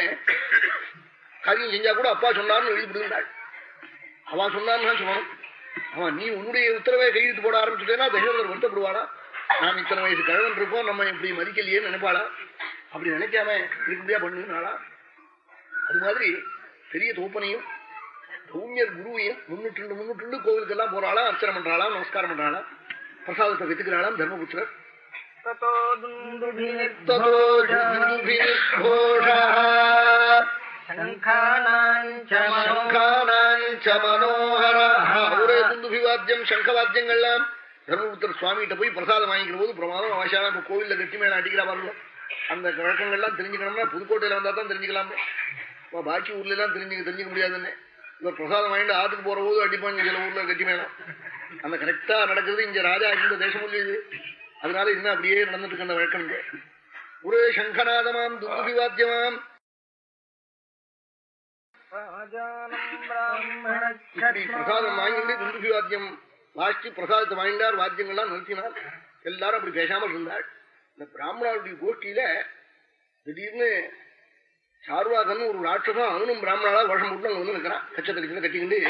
Speaker 1: காரியம் செஞ்சா கூட அப்பா சொன்னார்னு எழுதிவிடுகிறாள் அவன் சொன்னான்னு சொல்லணும். அவன் நீ உன்னுடைய உத்தரவை கையெழுத்து போட ஆரம்பிச்சுட்டேன்னா தசரதர் வருத்தப்படுவாரா? நாம் இத்தனை வயசு கழவன் இருப்போம் நம்ம இப்படி மதிக்கலையே நினைப்பாளா? அப்படி நினைக்காம இருக்கும்படியா பண்ணுனாளா? அது மாதிரி பெரிய தோப்பனையும் சௌமியர் குருவையும் முன்னூற்றி ரெண்டு கோவிலுக்கு எல்லாம் கோவிலுக்கெல்லாம் போறாளாம் அர்ச்சனை பண்றாளாம் நமஸ்காரம் பண்றாளாம் பிரசாதத்தை வெத்துக்கிறாளாம் தர்மபுத்திரர். வாத்தியங்கள்லாம் தர்மபுத்தர் சுவாமிகிட்ட போய் பிரசாதம் வாங்கிக்கிற போது பிரமாதம் அவசியம் இப்ப கோவில்ல கட்டி மேல அடிக்கிறா பாருங்க. அந்த வழக்கங்கள்லாம் தெரிஞ்சுக்கணும்னா புதுக்கோட்டையில வந்தா தான் தெரிஞ்சுக்கலாமே. இப்ப பாக்கி ஊர்ல எல்லாம் தெரிஞ்சுக்க தெரிஞ்சுக்க முடியாதுன்னு. இவர் பிரசாதம் வாங்கிட்டு ஆத்துக்கு போற போது அடிப்பாங்க சில ஊர்ல கட்டி மேலம் அந்த கரெக்டா நடக்கிறது இங்க ராஜா இருந்த தேசம் இது. அதனால இன்னும் அப்படியே நடந்துட்டு இருக்க அந்த வழக்கம் ஒரே சங்கநாதமாம் துந்துபி வாத்தியமாம். பிரசாதம் வாங்கிட்டு துந்துபி வாத்தியம் வாசிச்சு பிரசாதத்தை வாங்கினார் வாத்தியங்கள்லாம் நிறுத்தினார். எல்லாரும் அப்படி பேசாமல் இருந்தாள் இந்த பிராமணாவுடைய கோஷ்டியில திடீர்னு சார்வாதன் ஒரு ராட்சசம் அவனும் பிராமணாலா வருஷம் போட்டு அங்க வந்து நிற்கிறான். கச்சத்தை கச்சத்தை கட்டிக்கிண்டு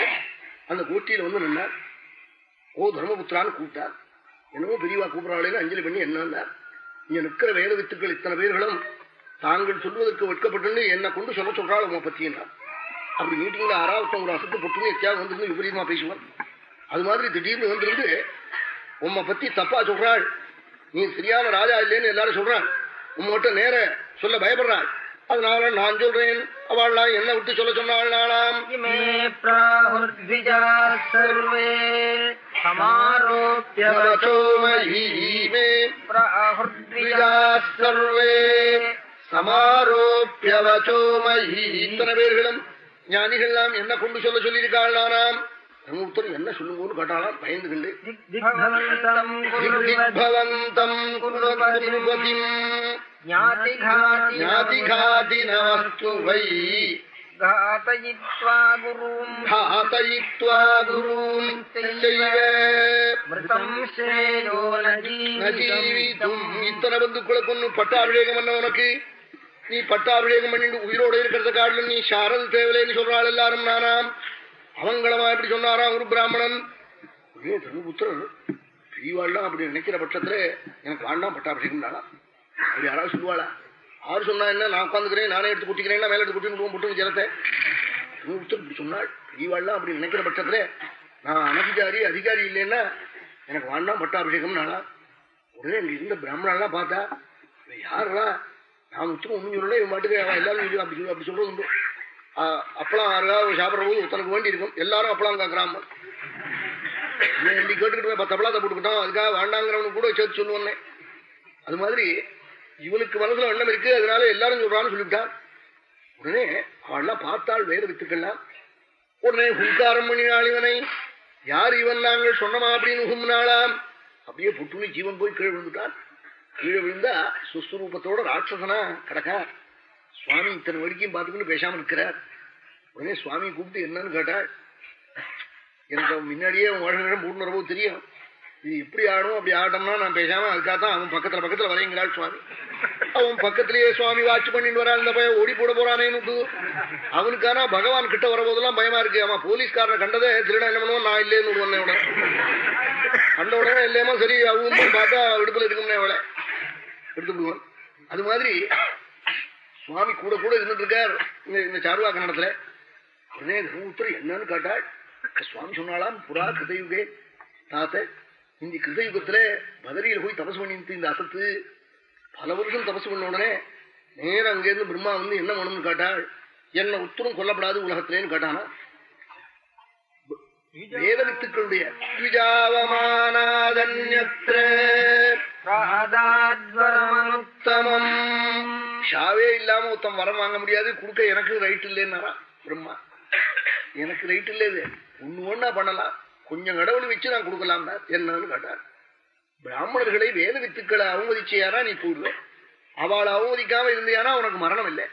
Speaker 1: அந்த கோஷ்டியில வந்து நின்னார். ஓ தர்மபுத்திரான்னு கூப்பிட்டார். என்னவோ பெரியவா கூப்பிடாளேன்னு அஞ்சலி பண்ணி என்னன்னார் இங்க நிற்கிற வேத வித்துக்கள் இத்தனை பேர்களும் தாங்கள் சொல்வதற்கு வெட்கப்பட்டு என்னை கொண்டு சொல்ல சொல்றாள் உங்க பத்தினா அப்படி மீட்டிங்ல ஆறாவட்டம் ஒரு அசுத்து பொட்டுன்னு எத்தியாவது வந்துருந்து விபரீதமா பேசுவான் அது மாதிரி திடீர்னு வந்திருந்து உம்மை பத்தி தப்பா சொல்றாள். நீ சரியான ராஜா இல்லைன்னு எல்லாரும் சொல்றான் உங்ககிட்ட நேர சொல்ல பயப்படுறாள். அதனால நான் சொல்றேன். அவள்லாம் என்ன விட்டு சொல்ல சொன்னாள் நாளாம்
Speaker 2: इमे प्राहुर्द्विजाः सर्वे समारोप्य
Speaker 1: யவசோமயீமே
Speaker 2: प्राहुर्द्विजाः
Speaker 1: सर्वे சமாரோப்பியவச்சோமயி இத்தனை பேர்களும் ஞானிகள்லாம் என்ன கொண்டு சொல்ல சொல்லியிருக்காள் நானாம் தர்மபுத்தர் என்ன சொல்லுங்கன்னு கேட்டாலாம் பயந்துகிண்டு
Speaker 2: दिग्भवन्तम् कुर्वत्
Speaker 1: பவந்தம் குருபதிம்
Speaker 2: ज्ञातिघाति
Speaker 1: ஞாதிகாதி நமஸ்து வை
Speaker 2: घातयित्वा गुरुम्
Speaker 1: घातयित्वा गुरून् चैव
Speaker 2: मृतम् श्रेयो न
Speaker 1: ந ஜீவித்தும் இத்தனை பந்துக்களை கொண்டு பட்டாபிஷேகம் பண்ண உனக்கு நீ பட்டாபிஷேகம் பண்ணிட்டு உயிரோட இருக்கிறத காட்டிலும் நீ சாரல் தேவலைன்னு சொல்றாள் எல்லாரும் நானாம் அவங்களமா இப்படி சொன்னாராம் ஒரு பிராமணன் ஒரே தர்மபுத்திரர் பெரியவாள்லாம் அப்படி நினைக்கிற பட்சத்துல எனக்கு வேண்டாம் பட்டாபிஷேகம் நாளா அப்படி யாராவது சொல்லுவாளா ஆறு சொன்னா என்ன? நான் உட்காந்துக்கிறேன் நானே எடுத்து குட்டிக்கிறேன் மேல எடுத்து குட்டின்னு புட்டு ஜலத்தை. இப்படி சொன்னாள் பெரியவாள்லாம் அப்படி நினைக்கிற பட்சத்துல நான் அனதிகாரி அதிகாரி இல்லைன்னா எனக்கு வேண்டாம் பட்டாபிஷேகம் நாளா உடனே இங்க இருந்த பிராமணெல்லாம் பார்த்தா இவன் நான் உத்தரம் ஒண்ணு சொல்லல இவன் மாட்டுக்கு அவன் எல்லாரும் அப்படி சொல்லி அப்படி சொல்றது உண்டு. அப்பளம் யாராவது சாப்பிடுற போது ஒருத்தனுக்கு வேண்டி இருக்கும். எல்லாரும் அப்பளம் கேட்கறாம கேட்டுக்கிட்டு பத்து அப்பளத்தை போட்டுக்கிட்டோம் அதுக்காக வேண்டாங்கிறவனுக்கு கூட சேர்த்து சொல்லுவேன் அது மாதிரி இவனுக்கு மனசுல வண்ணம் இருக்கு அதனால எல்லாரும் சொல்றான்னு சொல்லிவிட்டான். உடனே அவள்லாம் பார்த்தாள் வேறு வித்துக்கள்லாம். உடனே ஹுங்காரம் பண்ணினாள் இவனை. யார் இவன்? நாங்கள் சொன்னமா அப்படின்னு ஹும்னாளாம் அப்படியே புட்டுனி ஜீவன் போய் கீழே விழுந்துட்டான். கீழே விழுந்தா சுஸ்வரூபத்தோட ராட்சசனா கிடக்கார். சுவாமி இத்தனை வரைக்கும் பார்த்துக்கிட்டு பேசாம இருக்கிறார். உடனே சுவாமி கூப்பிட்டு என்னன்னு கேட்டாள். எனக்கு முன்னாடியே உன் வாழ்கிற பூர்ணரவோ தெரியும். இது இப்படி ஆடும் அப்படி ஆட்டம்னா நான் பேசாம அதுக்காகத்தான் அவன் பக்கத்துல பக்கத்துல வரையங்கிறாள் சுவாமி. அவன் பக்கத்திலேயே சுவாமி வாட்ச் பண்ணிட்டு வரான் இந்த பையன் ஓடி போட போறானேன்னு அவனுக்கான பகவான் கிட்ட வரபோதெல்லாம் பயமா இருக்கு. அவன் போலீஸ்காரனை கண்டதே திருடா என்ன பண்ணுவான்? நான் இல்லேன்னு உடனே உடனே கண்ட உடனே இல்லையமா சரி அவங்க பார்த்தா விடுப்புல இருக்கும்னே அவளை. எடுத்து விடுவான் அது மாதிரி சுவாமி கூட கூட இருந்துட்டு இருக்கார். இந்த இந்த சாருவாக்க நடத்துல. உடனே தர்மபுத்தர் என்னன்னு கேட்டாள் சுவாமி சொன்னாலாம் புறா கிருதயுகே தாத்த இந்த கிருதயுகத்துல பதரியில் போய் தபசு பண்ணிட்டு இந்த அசத்து பல வருஷம் தபசு பண்ண உடனே நேரம் அங்கிருந்து பிரம்மா வந்து என்ன பண்ணும்னு கேட்டாள் என்ன உத்தரம் கொல்லப்படாது உலகத்திலேன்னு கேட்டானா?
Speaker 2: வேதவித்துக்களுடைய
Speaker 1: ஷாவே இல்லாம உத்தம் வரம் வாங்க முடியாது கொடுக்க எனக்கு ரைட் இல்லைன்னாரா பிரம்மா. எனக்கு ரைட் இல்லையே ஒண்ணு ஒன்னா பண்ணலாம். கொஞ்சம் கடவுள் வச்சு நான் கொடுக்கலாம் என்னன்னு கேட்டார் பிராமணர்களை வேத வித்துக்களை அவமதிச்சியாரா நீ கூடுவ அவளை அவமதிக்காம இருந்தியானா உனக்கு மரணம் இல்லை.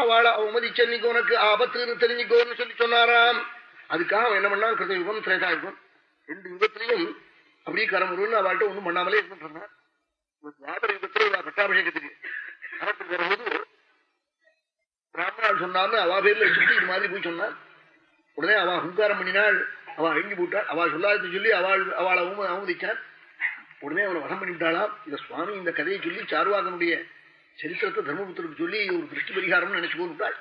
Speaker 1: அவளை அவமதிச்ச அன்னைக்கு உனக்கு ஆபத்துன்னு தெரிஞ்சுக்கோன்னு சொல்லி சொன்னாராம். அதுக்காக அவன் என்ன பண்ணா கிருத யுகம் திரேதா யுகம். ரெண்டு யுகத்திலையும் அப்படியே கரமுருன்னு அவள்கிட்ட ஒண்ணும் பண்ணாமலே இருந்துட்டு இருந்தான். யுகத்துல பட்டாபிஷேகத்துக்கு அரட்டுக்கு வரும்போது பிராமணால் சொன்னான்னு அவா பேர்ல சுத்தி இது மாதிரி போய் சொன்னான். உடனே அவ ஹுங்காரம் பண்ணினாள். அவ அழுங்கி போட்டாள். அவள் சொல்லாத சொல்லி அவள் அவள் அவம அவமதிச்சான் உடனே அவளை வசம் பண்ணிவிட்டாளாம். இந்த சுவாமி இந்த கதையை சொல்லி சாருவாகனுடைய சரித்திரத்தை தர்மபுத்தருக்கு சொல்லி ஒரு திருஷ்டி பரிகாரம்னு நினைச்சு போட்டுட்டாள்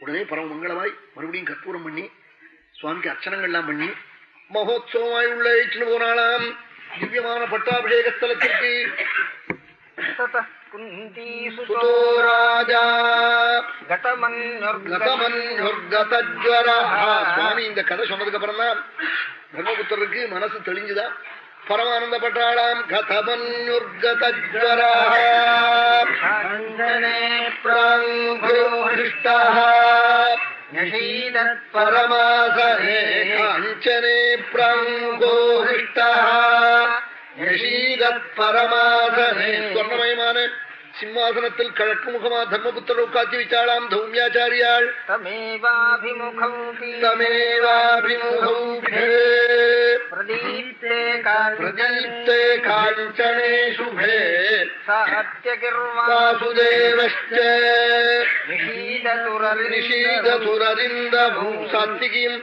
Speaker 1: உடனே பரம மங்களமாய் மறுபடியும் கற்பூரம் பண்ணி சுவாமிக்கு அர்ச்சனங்கள்லாம் பண்ணி மகோத்சவமாய் உள்ள ஏற்றுன்னு திவ்யமான பட்டாபிஷேக ஸ்தலத்திற்கு
Speaker 2: ततः कुन्तीसुतो
Speaker 1: சுதோ ராஜா
Speaker 2: घटमन्युर्गतम्
Speaker 1: கதமன்யுர்கதஜ்வரா. சுவாமி இந்த கதை சொன்னதுக்கு அப்புறம் தான் தர்மபுத்தருக்கு மனசு தெளிஞ்சுதான் பரமானந்தப்பட்டாளாம் கதமன்யுர்கதஜ்வரா.
Speaker 2: अञ्जने
Speaker 1: பிராங்குருஷ்டா. பரமாசனே காஞ்சனே பிராங்கோஹிஷ்டா. பரமாதனே ஸ்வர்ணமயமான സിംഹാസനത്തിൽ കിഴക്കുമുഖമാ
Speaker 2: ധർമ്മപുത്രരെ
Speaker 1: ഉക്കാക്കി
Speaker 2: വിച്ചാളാം
Speaker 1: ധൗമ്യാചാര്യാൾ പ്രദീപ്തേ കാഞ്ചണേ
Speaker 2: ശുഭേ
Speaker 1: വാസുദേവശ്ച
Speaker 2: നിഷീദതുരറിന്ദ
Speaker 1: ഭൂ സാത്വികയും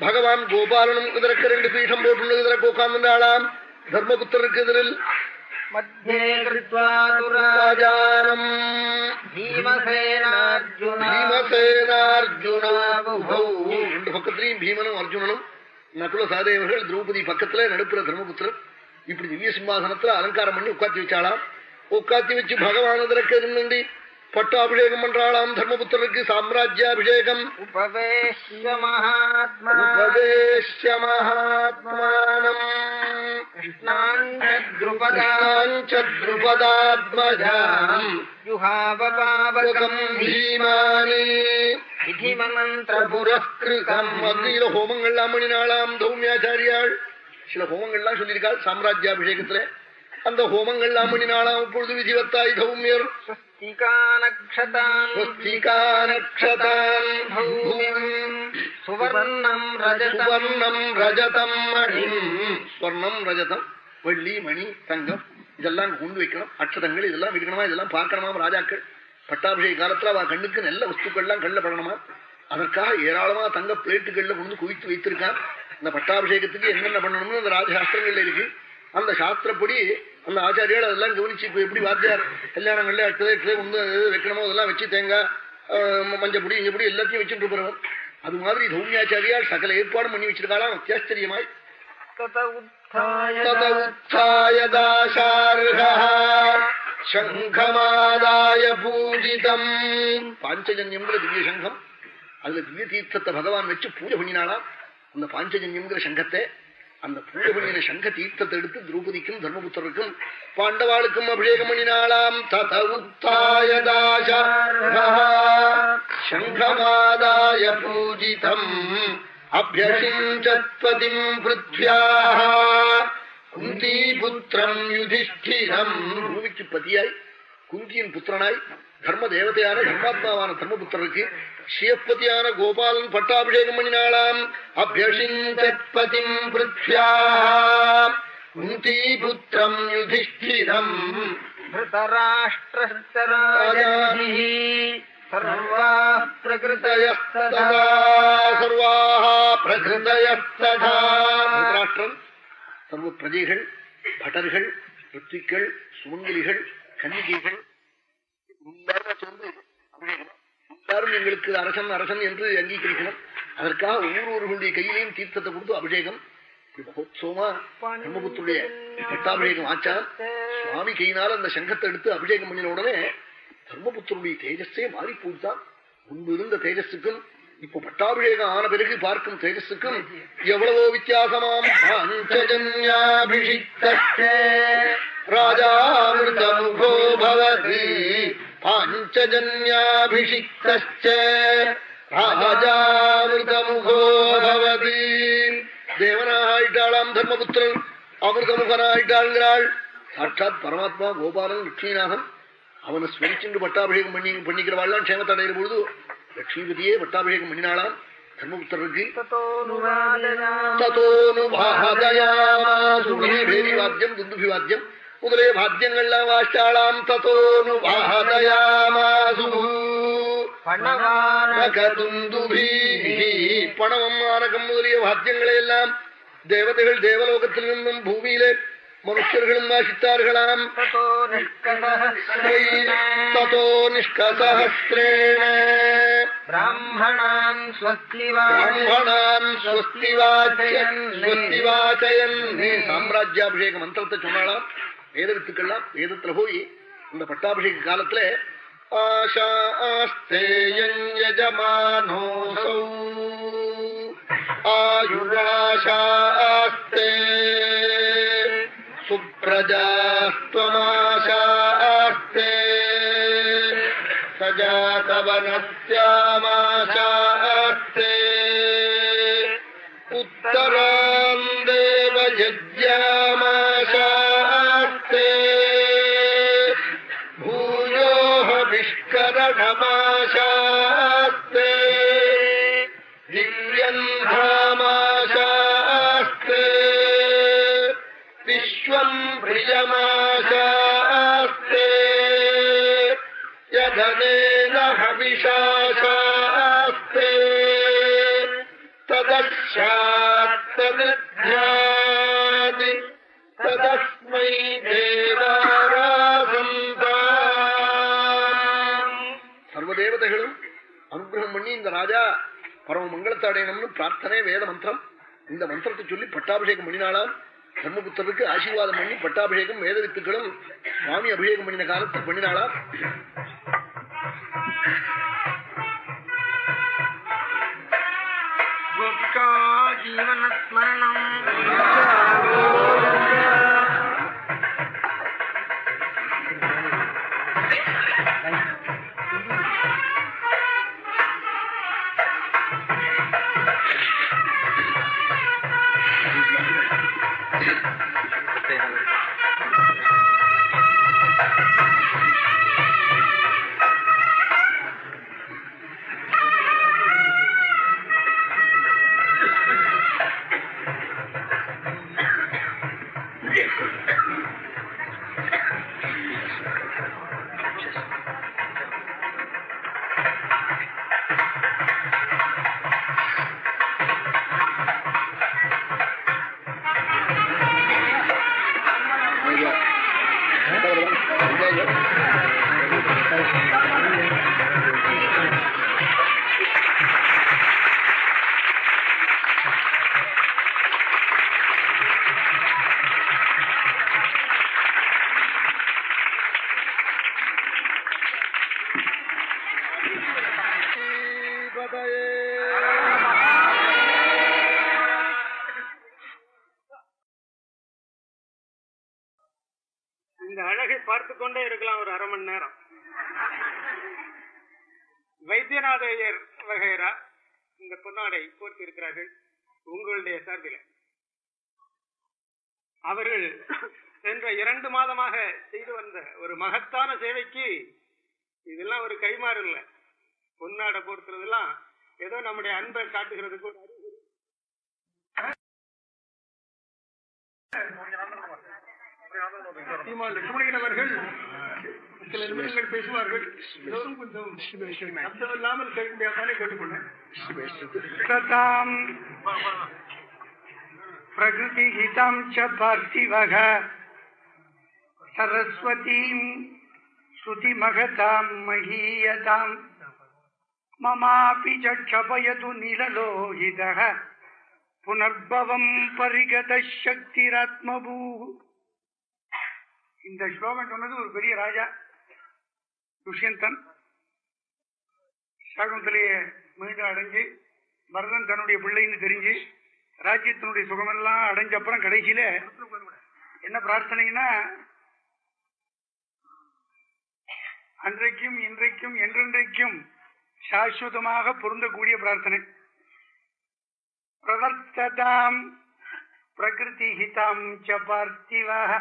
Speaker 1: ഭഗവാൻ ഗോപാലനും ഇതിലൊക്കെ രണ്ട് പീഠം പോയിട്ടുണ്ട് ഇതിലൊക്കെ ഉക്കാന്നുണ്ടാളാം தர்மபுத்தருக்கு எதிரில் ரெண்டு பக்கத்திலையும் பீமனும் அர்ஜுனனும் நகுல சாதேவர்கள் திரௌபதி பக்கத்துல நடுப்புற தர்மபுத்திரன் இப்படி திவ்ய சிம்மாசனத்துல அலங்காரம் பண்ணி உட்காத்தி வச்சாலாம் உட்காத்தி வச்சு பகவானதற்கு
Speaker 2: இருந்தி
Speaker 1: പട്ടാഭിഷേകം
Speaker 2: പണ്ടാളാം
Speaker 1: ധർമ്മപുത്രർക്ക്
Speaker 2: സാമ്രാജ്യാഭിഷേകം.
Speaker 1: ഉപവേശ്യ മഹാത്മാനം ദ്രുപദാത്മജാം യുഹാവപാവകം ഭീമാനേ വിധിമന്ത്രപുരസ്കൃതം അഗ്നിയിലെ ഹോമങ്ങളിലാം മണിനാളാം ധൗമ്യാചാര്യാൾ. ചില ഹോമങ്ങളിലാം ചൊല്ലിയിരിക്കാൾ സാമ്രാജ്യാഭിഷേകത്തിലെ. അന്ത
Speaker 2: ഹോമങ്ങളിലാം
Speaker 1: മണിനാളാം
Speaker 2: ഇപ്പോഴും വിധിവത്തായി ധൗമ്യർ.
Speaker 1: சுவர்ணம் ரஜதம் வெள்ளி மணி தங்கம் இதெல்லாம் கொண்டு வைக்கணும். அக்ஷதங்கள் இதெல்லாம் இருக்கணுமா இதெல்லாம் பார்க்கணுமா ராஜாக்கள்? பட்டாபிஷேக காலத்துல அவன் கண்ணுக்கு நல்ல வஸ்துக்கள்லாம் கண்ணில் படணுமா? அதற்காக ஏராளமா தங்க பிளேட்டுகள்ல கொண்டு குவித்து வைத்திருக்கான் இந்த பட்டாபிஷேகத்துக்கு என்னென்ன பண்ணணும்னு அந்த ராஜசாஸ்திரங்கள்ல இருக்கு. அந்த சாஸ்திரப்படி அந்த ஆச்சாரியால் அதெல்லாம் கவனிச்சு இப்போ எப்படி வாத்தியார் கல்யாணங்கள்ல அடுத்தது அடுத்தது உண்டு வைக்கணுமோ அதெல்லாம் வச்சு தேங்காய் மஞ்சப்பொடி இங்கப்படி எல்லாத்தையும் வச்சுட்டு போறவர் அது மாதிரி தௌமியாச்சாரியால் சகல ஏற்பாடும் பண்ணி வச்சிருக்காளாம் அத்தியாச்சரியமாய். சங்கமாதாய பூஜிதம். பாஞ்சஜன்யம்ங்கிற திவ்ய சங்கம் அதுல திவ்ய தீர்த்தத்தை பகவான் வச்சு பூஜை பண்ணினாலாம் அந்த பாஞ்சஜன்யம்ங்கிற சங்கத்தை அந்த பூஜை சங்க தீர்த்தத்தை எடுத்து திரௌபதிக்கும் தர்மபுத்தருக்கும் பாண்டவாளுக்கும் அபிஷேகம் பண்ணினாலாம் தத உத்தாய சங்கமாதாய பூஜிதம். அபியசிஞ்சத்வதிம் பிருத்வியாக குந்தீபுத்திரம் யுதிஷ்டிரம் பூமிக்கு பதியாய் குந்தியின் புத்திரனாய் தர்ம தேவதையான தர்மாத்மாவான தர்மபுத்திரருக்கு ஸ்ரீயப்பதியான கோபாலன் பட்டாபிஷேகம் பண்ணினாளாம். அபியஷிந்தத்பதிம் பிருத்யாபுத்திரம் யுதிஷ்டிரம். சர்வ பிரஜைகள் பட்டர்கள் ரித்திக்கள் சுமங்கலிகள் கன்னிகைகள் எல்லாரும் எங்களுக்கு அரசன் அரசன் என்று அங்கீகரிக்கணும். அதற்காக ஒவ்வொருவர்களுடைய கையிலையும் தீர்த்தத்தை கொடுத்து அபிஷேகம். இப்படி மகோத்சவமா பிரம்மபுத்தருடைய பட்டாபிஷேகம் ஆச்சா? சுவாமி கையினால் அந்த சங்கத்தை எடுத்து அபிஷேகம் பண்ணின உடனே தர்மபுத்தருடைய தேஜஸே மாறி போய்தான் முன்பு இருந்த தேஜஸுக்கும் இப்ப பட்டாபிஷேகம் ஆன பிறகு பார்க்கும் தேஜஸுக்கும் எவ்வளவோ வித்தியாசமாம். பாஞ்சஜன்யாபிஷிக்தே ராஜாமிருதமுகோ பவதி. பாஞ்சஜன்யாபிஷிக்தச்ச ராஜாமிருதமுகோ பவதி தேவனாயிட்டாளாம் தர்மபுத்திரன் அமிர்தமுகனாயிட்டாள்கிறாள் சாட்சாத் பரமாத்மா கோபாலன் லட்சுமிநாதன் அவனை ஸ்மரிச்சுண்டு பட்டாபிஷேகம் பண்ணி பண்ணிக்கிறவாள்லாம் க்ஷேமத்தை அடைகிற பொழுது லட்சுமிபதியே பட்டாபிஷேகம் பண்ணினாளாம் தர்மபுத்திரருக்கு பேரி வாத்தியம் துந்துபி வாத்தியம் മുതലായ ഭാഗ്യങ്ങളിലെ വാഷ്ടാളാം തഥോനു വാഹതയാമാസു. പണവും മാനകം മുതലിയ ഭാഗ്യങ്ങളെയെല്ലാം ദേവതകൾ
Speaker 2: ദേവലോകത്തിൽ നിന്നും
Speaker 1: ഭൂമിയിലെ മനുഷ്യർകളും
Speaker 2: നാശിത്താറുകളാം തോ
Speaker 1: നിഷ്കസഹസ്രേണ ബ്രാഹ്മണാൻ ബ്രാഹ്മണാൻ സ്വസ്തിവാചയൻ സ്വസ്തിവാചയൻ സാമ്രാജ്യാഭിഷേക മന്ത്രത്തെ ചൊന്നാളാം. வேதத்துக்கெல்லாம் வேதத்துல போய் இந்த பட்டாபிஷேக காலத்துல ஆஷாஸ்தேயஜமானோசௌ ஆயுராஷாஸ்தே சுப்ரஜாஸ்துவமாஷாஸ்தே हविषाशास्ते तदशात्तदध्यादि तदस्मै தேவாராசந்தாம் சர்வதேவதைகளும் அனுகிரகம் பண்ணி இந்த ராஜா பரம மங்களத்தை அடையணும்னு பிரார்த்தனை வேத மந்திரம் இந்த மந்திரத்தை சொல்லி பட்டாபிஷேகம் பண்ணினாலாம் தர்மபுத்தருக்கு ஆசீர்வாதம் பண்ணி பட்டாபிஷேகம் வேத வித்துக்களும் சுவாமி அபிஷேகம் பண்ணின காலத்தில் பண்ணினாளா
Speaker 2: जीवनस्मरणम्
Speaker 3: அணிஞ்சு இதெல்லாம் ஒரு கைமாறு இல்லை. பொன்னாட போர்த்துறதெல்லாம் ஏதோ நம்முடைய அன்பை காட்டுகிறதுக்கு ஒரு அறிகுறி. அவர்கள் சில பேசுவார்கள். கொஞ்சம் இல்லாமல் கேட்க முடியாதானே கேட்டுக்கொண்டேன்
Speaker 4: பிரகிருதிஹிதம் பார்த்திவக சரஸ்வதீம் सरस्वतीम् श्रुतिमहताम् महीयताम् ममापि च क्षपयतु नीललोहितः புனர்பவம் பரிகத சக்திராத்மபூ இந்த ஸ்லோகம் சொன்னது ஒரு பெரிய ராஜா துஷ்யந்தன் சாகுந்தலைய மீண்டும் அடைஞ்சு பரதன் தன்னுடைய பிள்ளைன்னு தெரிஞ்சு ராஜ்யத்தினுடைய சுகமெல்லாம் அடைஞ்ச அப்புறம் கடைசியில என்ன பிரார்த்தனைன்னா அன்றைக்கும் இன்றைக்கும் என்றென்றைக்கும் சாஸ்வதமாக பொருந்தக்கூடிய பிரார்த்தனை. பிரவர்த்ததாம் பிரகிருதி ஹிதாம் ச பார்த்திவாக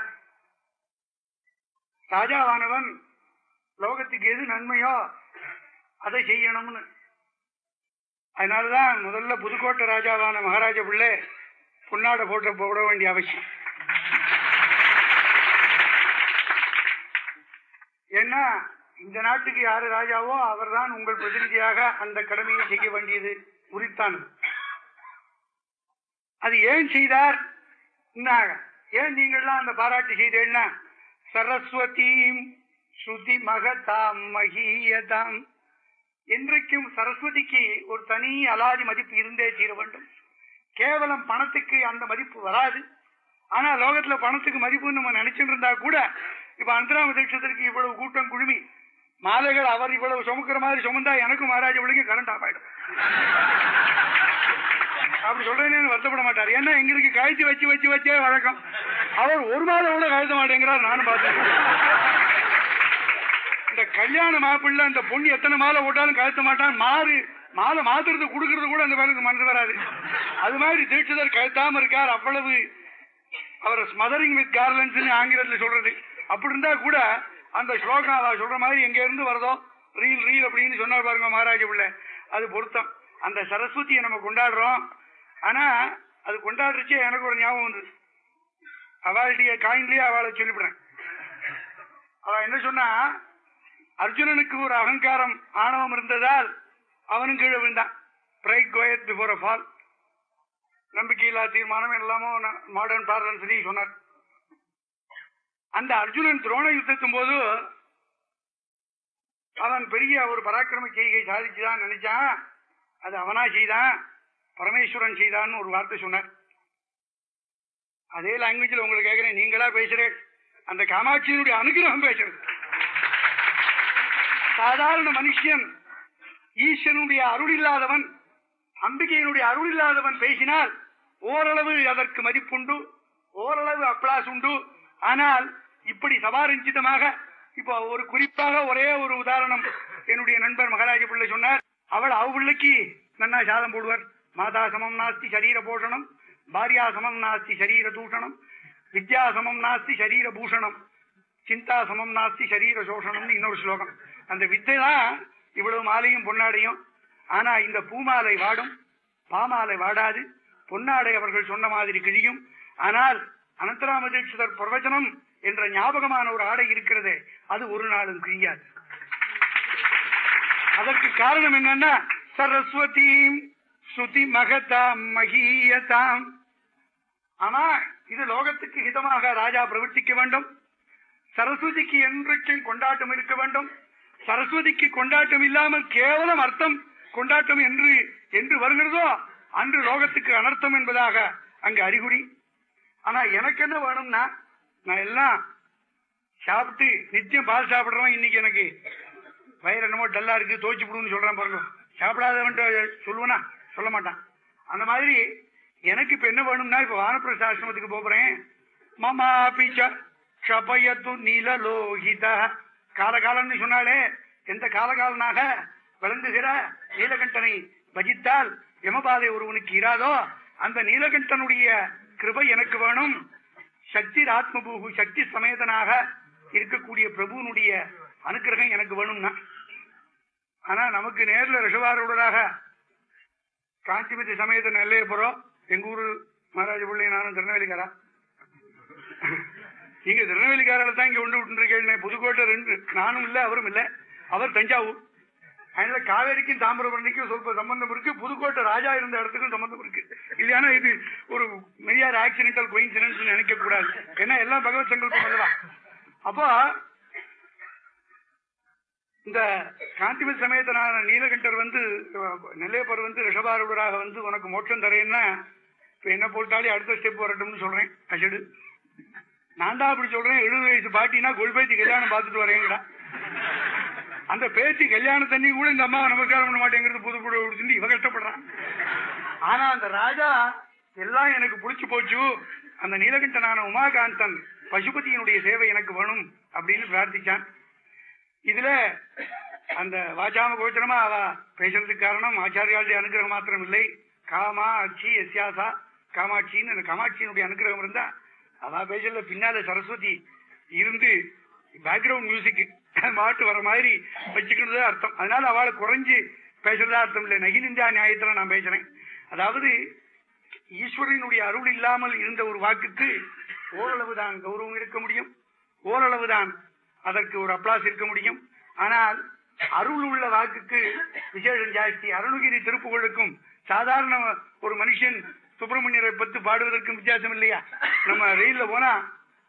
Speaker 4: ராஜாவானவன் லோகத்துக்கு எது நன்மையோ அதை செய்யணும்னு. அதனாலதான் முதல்ல புதுக்கோட்டை ராஜாவான மகாராஜா பிள்ளை புன்னாடை போட்டு போட வேண்டிய அவசியம். ஏன்னா இந்த நாட்டுக்கு யாரு ராஜாவோ அவர்தான் உங்கள் பிரதிநிதியாக அந்த கடமையை செய்ய வேண்டியது உரித்தானது அது ஏன் செய்தார்? ஏன் நீங்கள்லாம் அந்த பாராட்டு செய்தேன்னா சரஸ்வதீம் ஸ்ருதி மகதாம் மகியதாம். என்றைக்கும் சரஸ்வதிக்கு ஒரு தனி அலாதி மதிப்பு இருந்தே தீர வேண்டும். கேவலம் பணத்துக்கு அந்த மதிப்பு வராது. ஆனா லோகத்துல பணத்துக்கு மதிப்புன்னு நம்ம நினைச்சிட்டு இருந்தா கூட இப்ப அந்தராம தீட்சத்திற்கு இவ்வளவு கூட்டம் குழுமி மாலைகள் அவர் இவ்வளவு சுமக்கிற மாதிரி சுமந்தா எனக்கும் மகாராஜ விழுங்க கரண்ட் ஆஃப் ஆயிடும். அப்படி சொல்றேன்னு வருத்தப்பட மாட்டார். ஏன்னா எங்களுக்கு கழுத்தி வச்சு வச்சு வச்சே வழக்கம். அவர் ஒரு மாதம் கூட கழுத்த மாட்டேங்கிறார் நானும் பார்த்தேன் இந்த கல்யாண மாப்பிள்ள அந்த பொண்ணு எத்தனை மாலை போட்டாலும் கழுத்த மாட்டான். மாறு மாலை மாத்துறது கொடுக்கறது கூட அந்த பேருக்கு மனசு வராது. அது மாதிரி தீட்சிதர் கழுத்தாம இருக்கார். அவ்வளவு அவர் ஸ்மதரிங் வித் கார்லன்ஸ் ஆங்கிலத்தில் சொல்றது. அப்படி இருந்தா கூட அந்த ஸ்லோகம் அவ சொல்ற மாதிரி எங்க இருந்து வருதோ? ரீல் ரீல் அப்படின்னு சொன்னார் பாருங்க மகாராஜ பிள்ளை. அது பொருத்தம். அந்த சரஸ்வதியை நம்ம கொண்டாடுறோம். ஆனா அது கொண்டாடுறச்சே எனக்கு ஒரு ஞாபகம் வந்து அவளுடைய காயின்லயே அவளை சொல்லிவிடுறேன். அவ என்ன சொன்னா அர்ஜுனனுக்கு ஒரு அகங்காரம் ஆணவம் இருந்ததால் அவனும் கீழே விழுந்தான். Pride goeth before a fall நம்பிக்கையில்லா தீர்மானம் எல்லாமோ மாடர்ன் பார்லன்ஸ் சொன்னார். அந்த அர்ஜுனன் துரோண யுத்தத்தின் போது அவன் பெரிய ஒரு பராக்கிரம செய்கை சாதிச்சுதான் நினைச்சான். அது அவனா செய்தான் பரமேஸ்வரன் செய்தான்னு ஒரு வார்த்தை சொன்னார். அதே லாங்குவேஜ்ல உங்களுக்கு கேட்கிறேன் நீங்களா பேசுறேன் அந்த காமாட்சியினுடைய அனுகிரகம் பேசுறது. சாதாரண மனுஷன் ஈஸ்வரனுடைய அருள் இல்லாதவன் அம்பிகையினுடைய அருள் இல்லாதவன் பேசினால் ஓரளவு அதற்கு மதிப்புண்டு ஓரளவு அப்ளாஸ் உண்டு ஆனால் இப்படி சபாரஞ்சிதமாக இப்போ ஒரு குறிப்பாக ஒரே ஒரு உதாரணம் என்னுடைய நண்பர் மகாராஜ பிள்ளை சொன்னார். அவள் அவ பிள்ளைக்கு நன்னா சாதம் போடுவார். மாதா சமம் நாஸ்தி சரீர போஷணம். பாரியா சமம் நாஸ்தி சரீர தூஷணம். வித்யா சமம் நாஸ்தி சரீர பூஷணம். சிந்தா சமம் நாஸ்தி சரீர சோஷணம்னு இன்னொரு ஸ்லோகம். அந்த வித்தை தான் இவ்வளவு மாலையும் பொன்னாடையும். ஆனா இந்த பூமாலை வாடும். பாமாலை வாடாது. பொன்னாடை அவர்கள் சொன்ன மாதிரி கிழியும். ஆனால் அனந்தராம தீட்சிதர் பிரவச்சனம் என்ற ஞாபகமான ஒரு ஆடை இருக்கிறது அது ஒரு நாளும் கிழியாது அதற்கு காரணம் என்னன்னா சரஸ்வதீம் ஸ்ருதி மகதாம் மகீயதாம். ஆனா இது லோகத்துக்கு ஹிதமாக ராஜா பிரவர்த்திக்க வேண்டும். சரஸ்வதிக்கு என்றைக்கும் கொண்டாட்டம் இருக்க வேண்டும். சரஸ்வதிக்கு கொண்டாட்டம் இல்லாமல் கேவலம் அர்த்தம் கொண்டாட்டம் என்று என்று வருகிறதோ அன்று லோகத்துக்கு அனர்த்தம் என்பதாக அங்கு அறிகுறி. ஆனா எனக்கு என்ன வேணும்னா நான் எல்லாம் சாப்பிட்டு நித்தியம் பால் சாப்பிடுறவன் இன்னைக்கு எனக்கு. வயிறு என்னமோ டல்லா இருக்கு தோச்சு விடுன்னு சொல்றேன் பாருங்க. சாப்பிடாதவன் சொல்லுவனா? சொல்ல மாட்டான். அந்த மாதிரி எனக்கு இப்ப என்ன வேணும்னா இப்ப வானப்பிரசாசிரமத்துக்கு போறேன் மமா பீச்ச ஷபயத்து நீலலோகித. காலகாலம்னு சொன்னாலே எந்த காலகாலனாக விளங்குகிற நீலகண்டனை பஜித்தால் யமபாதை ஒருவனுக்கு இராதோ அந்த நீலகண்டனுடைய கிருபை எனக்கு வேணும். சக்தி ராத்மபூகு சக்தி சமேதனாக இருக்கக்கூடிய பிரபுனுடைய அனுக்கிரகம் எனக்கு வேணும்னா. ஆனா நமக்கு நேர்ல ரிஷபாரோடராக காஞ்சிபதி சமயத்தை நெல்லையப்புறம் எங்க ஊரு மகாராஜ பிள்ளை நானும் திருநெல்வேலிக்காரா? இங்க திருநெல்வேலிக்காரால தான் இங்க கொண்டு விட்டுருக்கேன் புதுக்கோட்டை ரெண்டு நானும் இல்ல அவரும் இல்ல. அவர் தஞ்சாவூர். அதனால காவேரிக்கும் தாமிரபரணிக்கும் சொல்ப சம்பந்தம் இருக்கு. புதுக்கோட்டை ராஜா இருந்த இடத்துக்கும் சம்பந்தம் இருக்கு. இல்லையானா இது ஒரு மெரியார் ஆக்சிடென்டல் கோயின்சிடன்ஸ் நினைக்க கூடாது. ஏன்னா எல்லாம் பகவத் சங்கல்பம் அல்லவா அப்போ இந்த காந்திபதி சமயத்தினான நீலகண்டர் வந்து நெல்லையப்பர் வந்து ரிஷபாரூடராக வந்து உனக்கு மோட்சம் தரேன்னா இப்ப என்ன போட்டாலே அடுத்த ஸ்டெப் வரட்டும்னு சொல்றேன். அசடு. நான் தான் அப்படி சொல்றேன். எழுபது வயசு பாட்டினா கொள்பேத்தி கல்யாணம் பார்த்துட்டு வரேங்கடா அந்த பேச்சு கல்யாண தண்ணி கூட இந்த அம்மாவை நமஸ்காரம் பண்ண மாட்டேங்கிறது புது புது சொல்லி இவ கஷ்டப்படுறான் ஆனா அந்த ராஜா எல்லாம் எனக்கு புடிச்சு போச்சு. அந்த நீலகண்டனான உமாகாந்தன் பசுபதியினுடைய சேவை எனக்கு வேணும் அப்படின்னு பிரார்த்திச்சான். இதுல அந்த வாச்சாம கோச்சரமா அவ பேசுறதுக்கு காரணம் ஆச்சாரியாளுடைய அனுகிரகம் மாத்திரம் இல்லை. காமா அச்சி எஸ்யாசா காமாட்சின்னு அந்த காமாட்சியினுடைய அனுகிரகம் இருந்தா அவ பேசல. பின்னால சரஸ்வதி இருந்து பேக்ரவுண்ட் மியூசிக் *laughs* மாட்டு வர மாதிரி வச்சுக்கிறது அர்த்தம். அதனால அவளை குறைஞ்சு பேசுறதா அர்த்தம் இல்லை. நகினிந்தா நியாயத்துல நான் பேசுறேன். அதாவது ஈஸ்வரனுடைய அருள் இல்லாமல் இருந்த ஒரு வாக்குக்கு ஓரளவுதான் கௌரவம் இருக்க முடியும். ஓரளவுதான் அதற்கு ஒரு அப்ளாஸ் இருக்க முடியும். ஆனால் அருள் உள்ள வாக்குக்கு விசேஷம் ஜாஸ்தி. அருணகிரி திருப்புகளுக்கும் சாதாரண ஒரு மனுஷன் சுப்பிரமணியரை பத்தி பாடுவதற்கும் வித்தியாசம் இல்லையா? நம்ம ரயில்ல போனா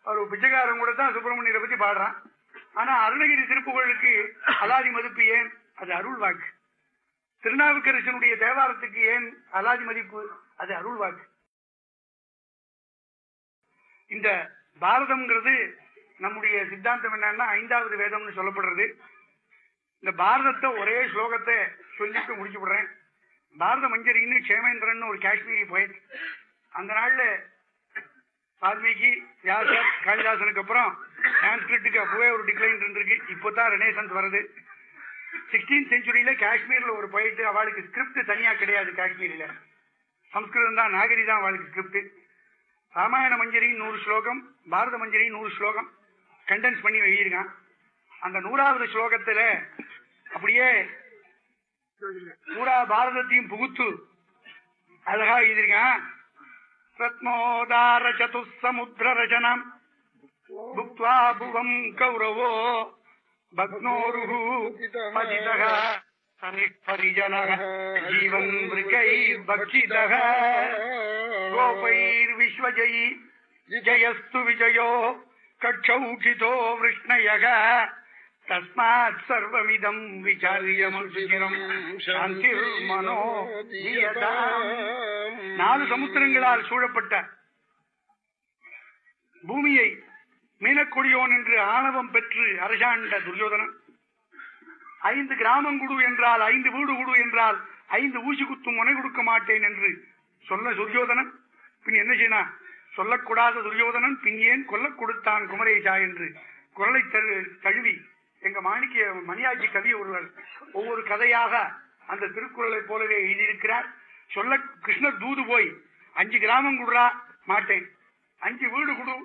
Speaker 4: ஒரு பிச்சைக்காரன் கூட தான் சுப்பிரமணியரை பத்தி பாடுறான். ஆனா அருணகிரி திருப்புகளுக்கு அலாதி மதிப்பு ஏன்? அது அருள் வாக்கு. திருநாவுக்கரசனுடைய தேவாரத்துக்கு ஏன் அலாதி மதிப்பு? அது அருள் வாக்கு. இந்த பாரதம்ங்கிறது நம்முடைய சித்தாந்தம் என்னன்னா ஐந்தாவது வேதம்னு சொல்லப்படுறது. இந்த பாரதத்தை ஒரே ஸ்லோகத்தை சொல்லிட்டு முடிச்சு விடுறேன். பாரத மஞ்சரின்னு சேமேந்திரன் ஒரு காஷ்மீரி போயிட் அந்த நாள்ல வால்மீகி வியாசர் காளிதாசனுக்கு அப்புறம் சான்ஸ்கிரிட்டுக்கு அப்பவே ஒரு டிக்ளைன் இருந்திருக்கு. இப்போதான் ரெனேசன்ஸ் வருது. சிக்ஸ்டீன் செஞ்சுரியில காஷ்மீர்ல ஒரு போயிட்டு அவளுக்கு ஸ்கிரிப்ட் தனியா கிடையாது காஷ்மீர்ல. சம்ஸ்கிருதம் தான் நாகரி தான் அவளுக்கு ஸ்கிரிப்ட் ராமாயண மஞ்சரி நூறு ஸ்லோகம் பாரத மஞ்சரி நூறு ஸ்லோகம் கண்டென்ஸ் பண்ணி எழுதியிருக்கான். அந்த நூறாவது ஸ்லோகத்துல அப்படியே நூறா பாரதத்தையும் புகுத்து அழகா எழுதியிருக்கான். रत्नोदारचतुस्समुद्ररचनम् भुक्त्वा भुवम् कौरवो भग्नोरुः परिजनः जीवन् मृगैर्भक्षितः गोपैर्विश्वजयी। विजयस्तु विजयो। कक्षौकितो वृष्णयः। தஸ்மாத் சர்வமிதம் விசாரியமனுஷிரம் சாந்திர் மனோ நாலு சமுத்திரங்களால் சூழப்பட்ட பூமியை மீனக்கொடியோன் என்று ஆணவம் பெற்று அரசாண்ட துரியோதனன். ஐந்து கிராமம் குடு என்றால் ஐந்து வீடு குடு என்றால் ஐந்து ஊசி குத்தும் முனை கொடுக்க மாட்டேன் என்று சொல்ல துரியோதனன். பின் என்ன செய்யணும் சொல்லக்கூடாத துரியோதனன் பின் ஏன் கொல்ல கொடுத்தான் குமரேசா என்று குரலை தழுவி எங்க மாணிக்க மணியாஜி கவி ஒருவர் ஒவ்வொரு கதையாக அந்த திருக்குறளை போலவே எழுதியிருக்கிறார். சொல்ல கிருஷ்ணர் தூது போய் அஞ்சு கிராமம் குடுறா மாட்டேன். அஞ்சு வீடு குடு.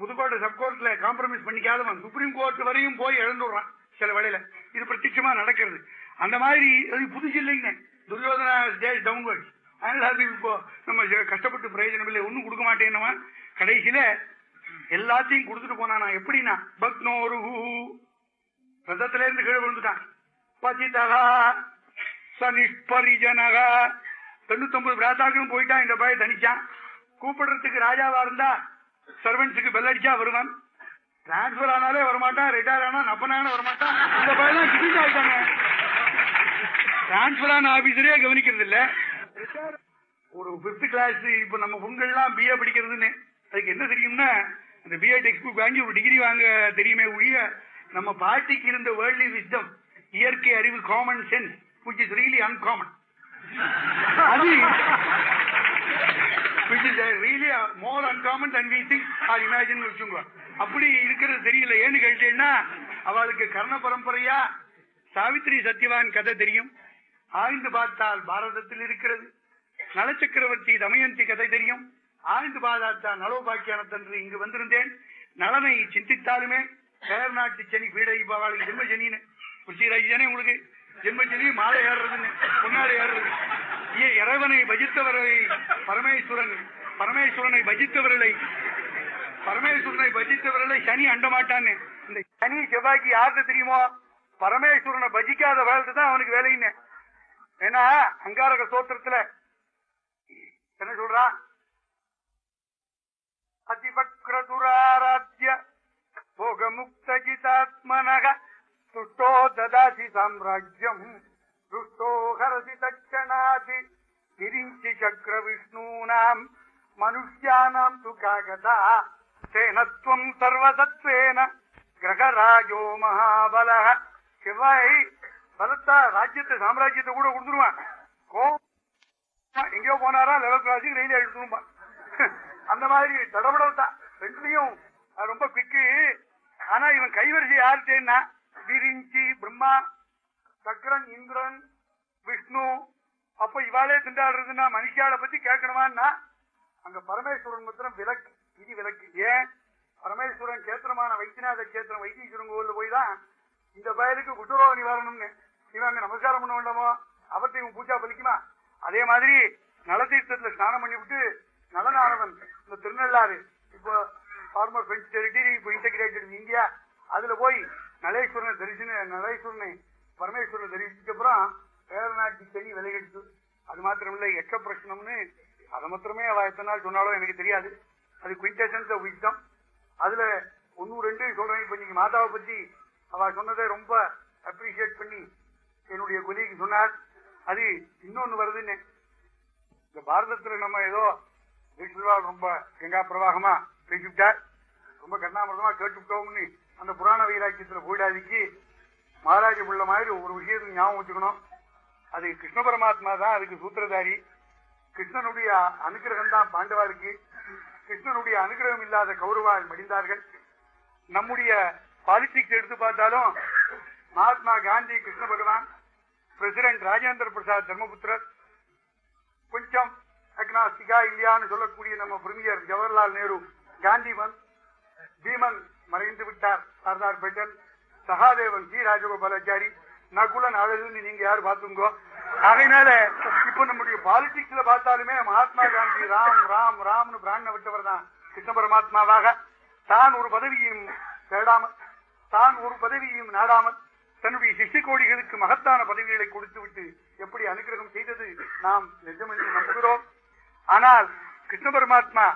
Speaker 4: புதுக்கோட்டை சப்கோர்ட்ல காம்ப்ரமைஸ் பண்ணிக்காதவன். சுப்ரீம் கோர்ட் வரையும் போய் இழந்துடுறான் சில வேளையில. இது பிரத்யட்சமா நடக்கிறது. அந்த மாதிரி புதுச்சில்லைங்க புதுசு துரியோதனா டேஸ் டவுன்வர்ட் அதனால இப்போ நம்ம கஷ்டப்பட்டு பிரயோஜனம் இல்லை. ஒன்னும் கொடுக்க மாட்டேன்னு கடைசியில எல்லாத்தையும் கொடுத்துட்டு போனானா எப்படின்னா பக்னோரு ரதத்தில இருந்து கீழே விழுந்துட்டான். பதிதகா சனிஷ்பரிஜனகா. தொண்ணூத்தொன்பது பிராத்தாக்களும் போயிட்டான் இந்த பய தனிச்சான். கூப்பிடுறதுக்கு ராஜாவா இருந்தா சர்வன்ஸுக்கு பெல்லடிச்சா வருவான். டிரான்ஸ்பர் ஆனாலே வரமாட்டான் ரிட்டையர் ஆனா நப்பனான வரமாட்டான். இந்த பையன் கிட்ட ஆயிட்டாங்க டிரான்ஸ்பர் ஆன ஆபீசரே கவனிக்கிறது இல்ல. ஒரு பிப்த் கிளாஸ் இப்ப நம்ம பொங்கல்லாம் பிஏ படிக்கிறதுன்னு அதுக்கு என்ன தெரியும்னா இந்த பிஏ டெக்ஸ்ட் புக் வாங்கி ஒரு டிகிரி வாங்க தெரியுமே ஒழிய நம்ம பாட்டிக்கு இருந்த வேர்ல்ட்லி விஸ்டம் இயற்கை அறிவு common sense which is really uncommon அது which is really more uncommon than uncommon than or imagine வச்சுங்க அப்படி இருக்கிறது தெரியல. ஏன்னு கேட்டேன்னா அவளுக்கு கர்ண பரம்பரையா சாவித்ரி சத்யவான் கதை தெரியும். ஆய்ந்து பார்த்தால் பாரதத்தில் இருக்கிறது. நலச்சக்கரவர்த்தி தமயந்தி கதை தெரியும். ஆழ்ந்து பாதாத்தான் பார்த்தால் நலோபாக்கியானத்தன்று இங்கு வந்திருந்தேன். நலனை சிந்தித்தாலுமே பேர் நாட்டு சனி பீடை இப்ப அவளுக்கு ஜென்ம உங்களுக்கு? ஜென்மஜனி மாலை ஏறுறதுன்னு. பொன்னாலை ஏறுறது. ஏ- இறைவனை பஜித்தவர்களை பரமேஸ்வரன் பரமேஸ்வரனை பஜித்தவர்களை பரமேஸ்வரனை பஜித்தவர்களை சனி அண்டமாட்டான்னு. இந்த சனி செவ்வாய்க்கு யாருக்கு தெரியுமோ பரமேஸ்வரனை பஜிக்காத வாழ்த்து தான் அவனுக்கு வேலைன்னு. ஏன்னா அங்காரக சோத்திரத்துல என்ன சொல்றான் அதிபக்ரதுராராத்ய भोगमुक्तजितात्मनः तुष्टो ददासि साम्राज्यम् दुष्टो हरसि तत्क्षणात् विरिञ्चि चक्रविष्णूनाम् मनुष्याणाम् तु कागता तेन त्वम् सर्वसत्त्वेन கிரகராஜோ மகாபலக செவ்வாய் பலத்தா ராஜ்யத்தை சாம்ராஜ்யத்தை கூட கொடுத்துருவான் கோபம் எங்கேயோ போனாரா லெவல் கிளாஸுக்கு ரயில் எடுத்துருப்பான் அந்த மாதிரி தடபடத்தான் ரெண்டுலயும் ரொம்ப பிக்கு ஆனா இவன் கைவரிசை யாருட்டேன்னா விரிஞ்சி பிரம்மா சக்கரன் இந்திரன் விஷ்ணு. அப்ப இவாளே திண்டாடுறதுன்னா மனுஷால பத்தி கேட்கணுமான்னா அங்க பரமேஸ்வரன் மாத்திரம் விலக்கு இது விலக்கு ஏன்? பரமேஸ்வரன் கேத்திரமான வைத்தியநாத கேத்திரம் வைத்தீஸ்வரன் கோவில்ல போய் தான் இந்த பயலுக்கு குட்டுரோக நிவாரணம்னு இவன் அங்க நமஸ்காரம் பண்ண வேண்டாமோ? அவர்கிட்ட இவன் பூஜா பலிக்குமா? அதே மாதிரி நலத்தீர்த்தத்துல ஸ்நானம் பண்ணிவிட்டு நலனானவன் இந்த திருநள்ளாறு இப்போ ஃபார்மர் பிரெஞ்சு டெரிட்டரி இப்போ இன்டகிரேட்டட் இந்தியா அதுல போய் நலேஸ்வரனை தரிசன நலேஸ்வரனை பரமேஸ்வரனை தரிசிச்ச அப்புறம் பேரநாட்டி செடி விலகெடுத்து அது மாத்திரம் இல்லை எக்க பிரச்சனம்னு அதை மாத்திரமே அவ எத்தனை நாள் சொன்னாலும் எனக்கு தெரியாது. அது குவிண்டேஷன்ஸ் ஆஃப் விஸ்டம் அதுல ஒன்னு ரெண்டு சொல்றேன். இப்ப நீங்க மாதாவை பத்தி அவ சொன்னதை ரொம்ப அப்ரிசியேட் பண்ணி என்னுடைய கொலிக்கு சொன்னார். அது இன்னொன்னு வருதுன்னு. இந்த பாரதத்துல நம்ம ஏதோ வீட்டுல ரொம்ப கங்கா பிரவாகமா பேசிவிட்டார். ரொம்ப கண்ணாமிரதமா கேட்டுவிட்டோம்னு அந்த புராண வைராக்கியத்துல போயிடாதிக்கு மகாராஜ உள்ள மாதிரி ஒரு விஷயத்தை ஞாபகம் வச்சுக்கணும். அது கிருஷ்ண பரமாத்மா தான் அதுக்கு சூத்திரதாரி. கிருஷ்ணனுடைய அனுகிரகம் தான் பாண்டவாளுக்கு. கிருஷ்ணனுடைய அனுகிரகம் இல்லாத கௌரவால் மடிந்தார்கள் நம்முடைய பாலிடிக்ஸ் எடுத்து பார்த்தாலும் மகாத்மா காந்தி கிருஷ்ண பகவான் பிரசிடென்ட் ராஜேந்திர பிரசாத் தர்மபுத்திரர் கொஞ்சம் அக்னாஸ்டிகா இல்லையான்னு சொல்லக்கூடிய நம்ம பிரமியர் ஜவஹர்லால் நேரு காந்திமன் பீமன் மறைந்து விட்டார். சர்தார் பட்டேல் சகாதேவன் ஜி ராஜகோபாலாச்சாரி நகுலன் அழகுன்னு நீங்க யாரு பாத்துங்கோ அதனால இப்ப நம்முடைய பாலிடிக்ஸ்ல பார்த்தாலுமே மகாத்மா காந்தி ராம் ராம் ராம்னு பிராண விட்டவர் தான் கிருஷ்ண பரமாத்மாவாக. தான் ஒரு பதவியும் தேடாமல் தான் ஒரு பதவியும் நாடாமல் தன்னுடைய சிஷ்ய கோடிகளுக்கு மகத்தான பதவிகளை கொடுத்து விட்டு எப்படி அனுகிரகம் செய்தது நாம் நிஜம் என்று நம்புகிறோம். ஆனால் கிருஷ்ண பரமாத்மா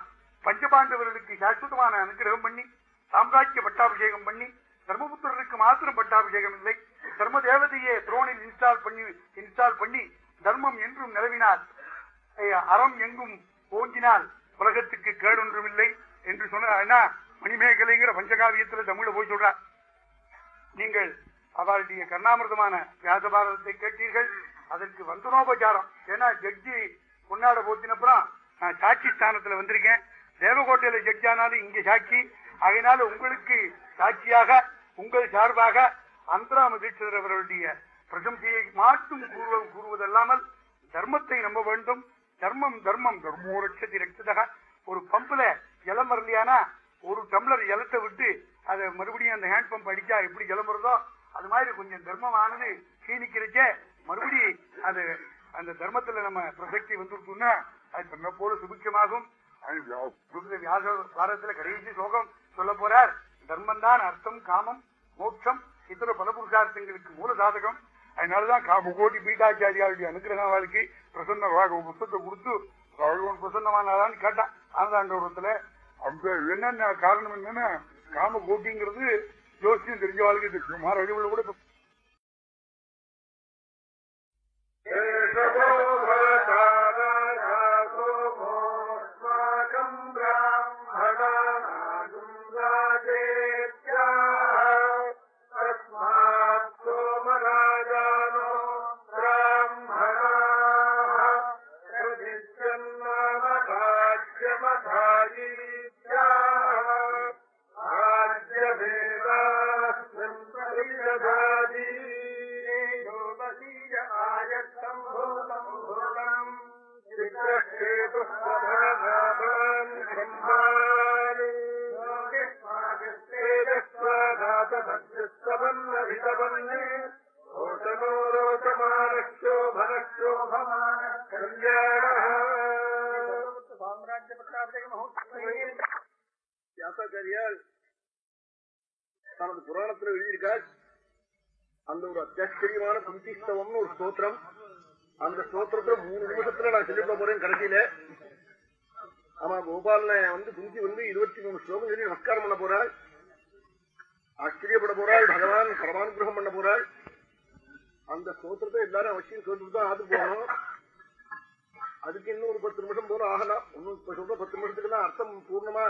Speaker 4: பஞ்சபாண்டவர்களுக்கு சாஸ்வதமான அனுகிரகம் பண்ணி சாம்ராஜ்ய பட்டாபிஷேகம் பண்ணி தர்மபுத்திரருக்கு மாத்திரம் பட்டாபிஷேகம் இல்லை தர்ம தேவதையே துரோணில் இன்ஸ்டால் பண்ணி இன்ஸ்டால் பண்ணி தர்மம் என்றும் நிலவினால் அறம் எங்கும் ஓங்கினால் உலகத்துக்கு கேடொன்றுமில்லை என்று சொன்னா என்ன மணிமேகலைங்கிற பஞ்சகாவியத்துல தமிழ போய் சொல்றார் நீங்கள் அவருடைய கர்ணாமிரதமான வியாசபாரதத்தை கேட்டீர்கள் அதற்கு வந்தனோபச்சாரம். ஏன்னா ஜட்ஜி பொன்னாட போத்தினப்புறம் நான் சாட்சி ஸ்தானத்துல வந்திருக்கேன். தேவகோட்டையில ஜட்ஜ் ஆனாலும் இங்க சாட்சி. அதனால உங்களுக்கு சாட்சியாக உங்கள் சார்பாக அந்தராம தீட்சிதர் அவர்களுடைய பிரசம்சையை மாட்டும் கூறுவதல்லாமல் தர்மத்தை நம்ப வேண்டும். தர்மம் தர்மம். தர்மோ லட்சத்தி ரட்சதக ஒரு பம்புல ஜலம் வரலையானா ஒரு டம்ளர் ஜலத்தை விட்டு அதை மறுபடியும் அந்த ஹேண்ட் பம்ப் அடிச்சா எப்படி ஜலம் வருதோ அது மாதிரி கொஞ்சம் தர்மமானது சீனிக்கிறச்சே மறுபடி அது அந்த தர்மத்துல நம்ம பிரசக்தி வந்துருக்குன்னா அது தன்னை போல சுபிக்கமாகும் அது வியாச பாரதத்துல கடைசி சோகம் சொல்ல போறார். தர்மம் தான் அர்த்தம் காமம் மோட்சம். இத்தர பல புருஷார்த்தங்களுக்கு மூல சாதகம். அதனாலதான் காம கோடி பீட்டாச்சாரியாவுடைய அனுகிரகம் அவளுக்கு பிரசன்ன வா- புத்தகத்தை கொடுத்து அவள் பிரசன்னமானாதான்னு கேட்டான். ஆனந்தாண்டவரத்துல என்னென்ன காரணம் என்னன்னா காம கோட்டிங்கிறது ஜோசியம் தெரிஞ்சவாளுக்கு இது குமார அழிவுல கூட இப்ப
Speaker 1: வியாசாச்சாரியால் தனது புராணத்தில் எழுதியிருக்கார் அந்த ஒரு அத்தியாச்சரியமான சந்திஷ்டவம்னு ஒரு ஸ்தோத்திரம் அந்த ஸ்தோத்திரத்துல மூணு நிமிஷத்துல நான் சொல்லிவிட போறேன் கடைசியில ஆமா கோபால வந்து குஞ்சி வந்து இருபத்தி மூணு ஸ்லோகம் சொல்லி நமஸ்காரம் பண்ண போறாள் ஆச்சரியப்பட போறாள் பகவான் பரமானுகிரகம் பண்ண போறாள் அந்த ஸ்தோத்திரத்தை எல்லாரும் அவசியம் சொல்லிட்டு தான் ஆது போகணும் அதுக்கு இன்னும் ஒரு பத்து நிமிஷம் போல ஆகலாம். ஒன்னும் இப்ப சொல்ற பத்து நிமிஷத்துக்கு தான் அர்த்தம் பூர்ணமா.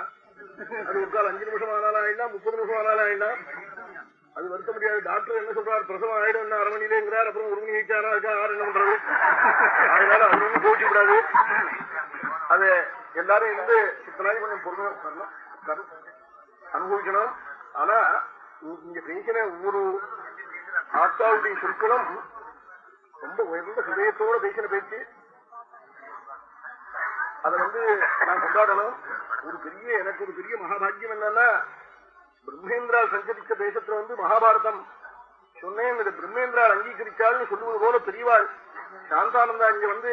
Speaker 1: அது ஒரு கால் அஞ்சு நிமிஷம் ஆனாலும் ஆயிடலாம் முப்பது நிமிஷம் ஆனாலும் ஆயிடலாம். அது வருத்த முடியாது. டாக்டர் என்ன சொல்றாரு? பிரசவம் ஆயிடும் என்ன அரை மணிலேங்கிறார் அப்புறம் ஒரு மணி ஆயிடுச்சாரா இருக்கா ஆறு என்ன பண்றது அதனால அவர் ஒன்றும் கோச்சு கூடாது. அது எல்லாரும் இருந்து சித்தனாய் கொஞ்சம் பொறுமையா அனுபவிக்கணும். ஆனா இங்க பேசின ஒவ்வொரு ஆத்தாவுடைய சொற்களும் ரொம்ப உயர்ந்த ஹயத்தோட பேசின பேச்சு. அதை வந்து நான் கொண்டாடணும். ஒரு பெரிய எனக்கு ஒரு பெரிய மகாபாகியம் என்னன்னா பிரம்மேந்திரால் சஞ்சரித்த தேசத்துல வந்து மகாபாரதம். சொன்னேன் இது பிரம்மேந்திரால் அங்கீகரிச்சாள்னு சொல்லுவது போல பெரியவாள். சாந்தானந்தா இங்க வந்து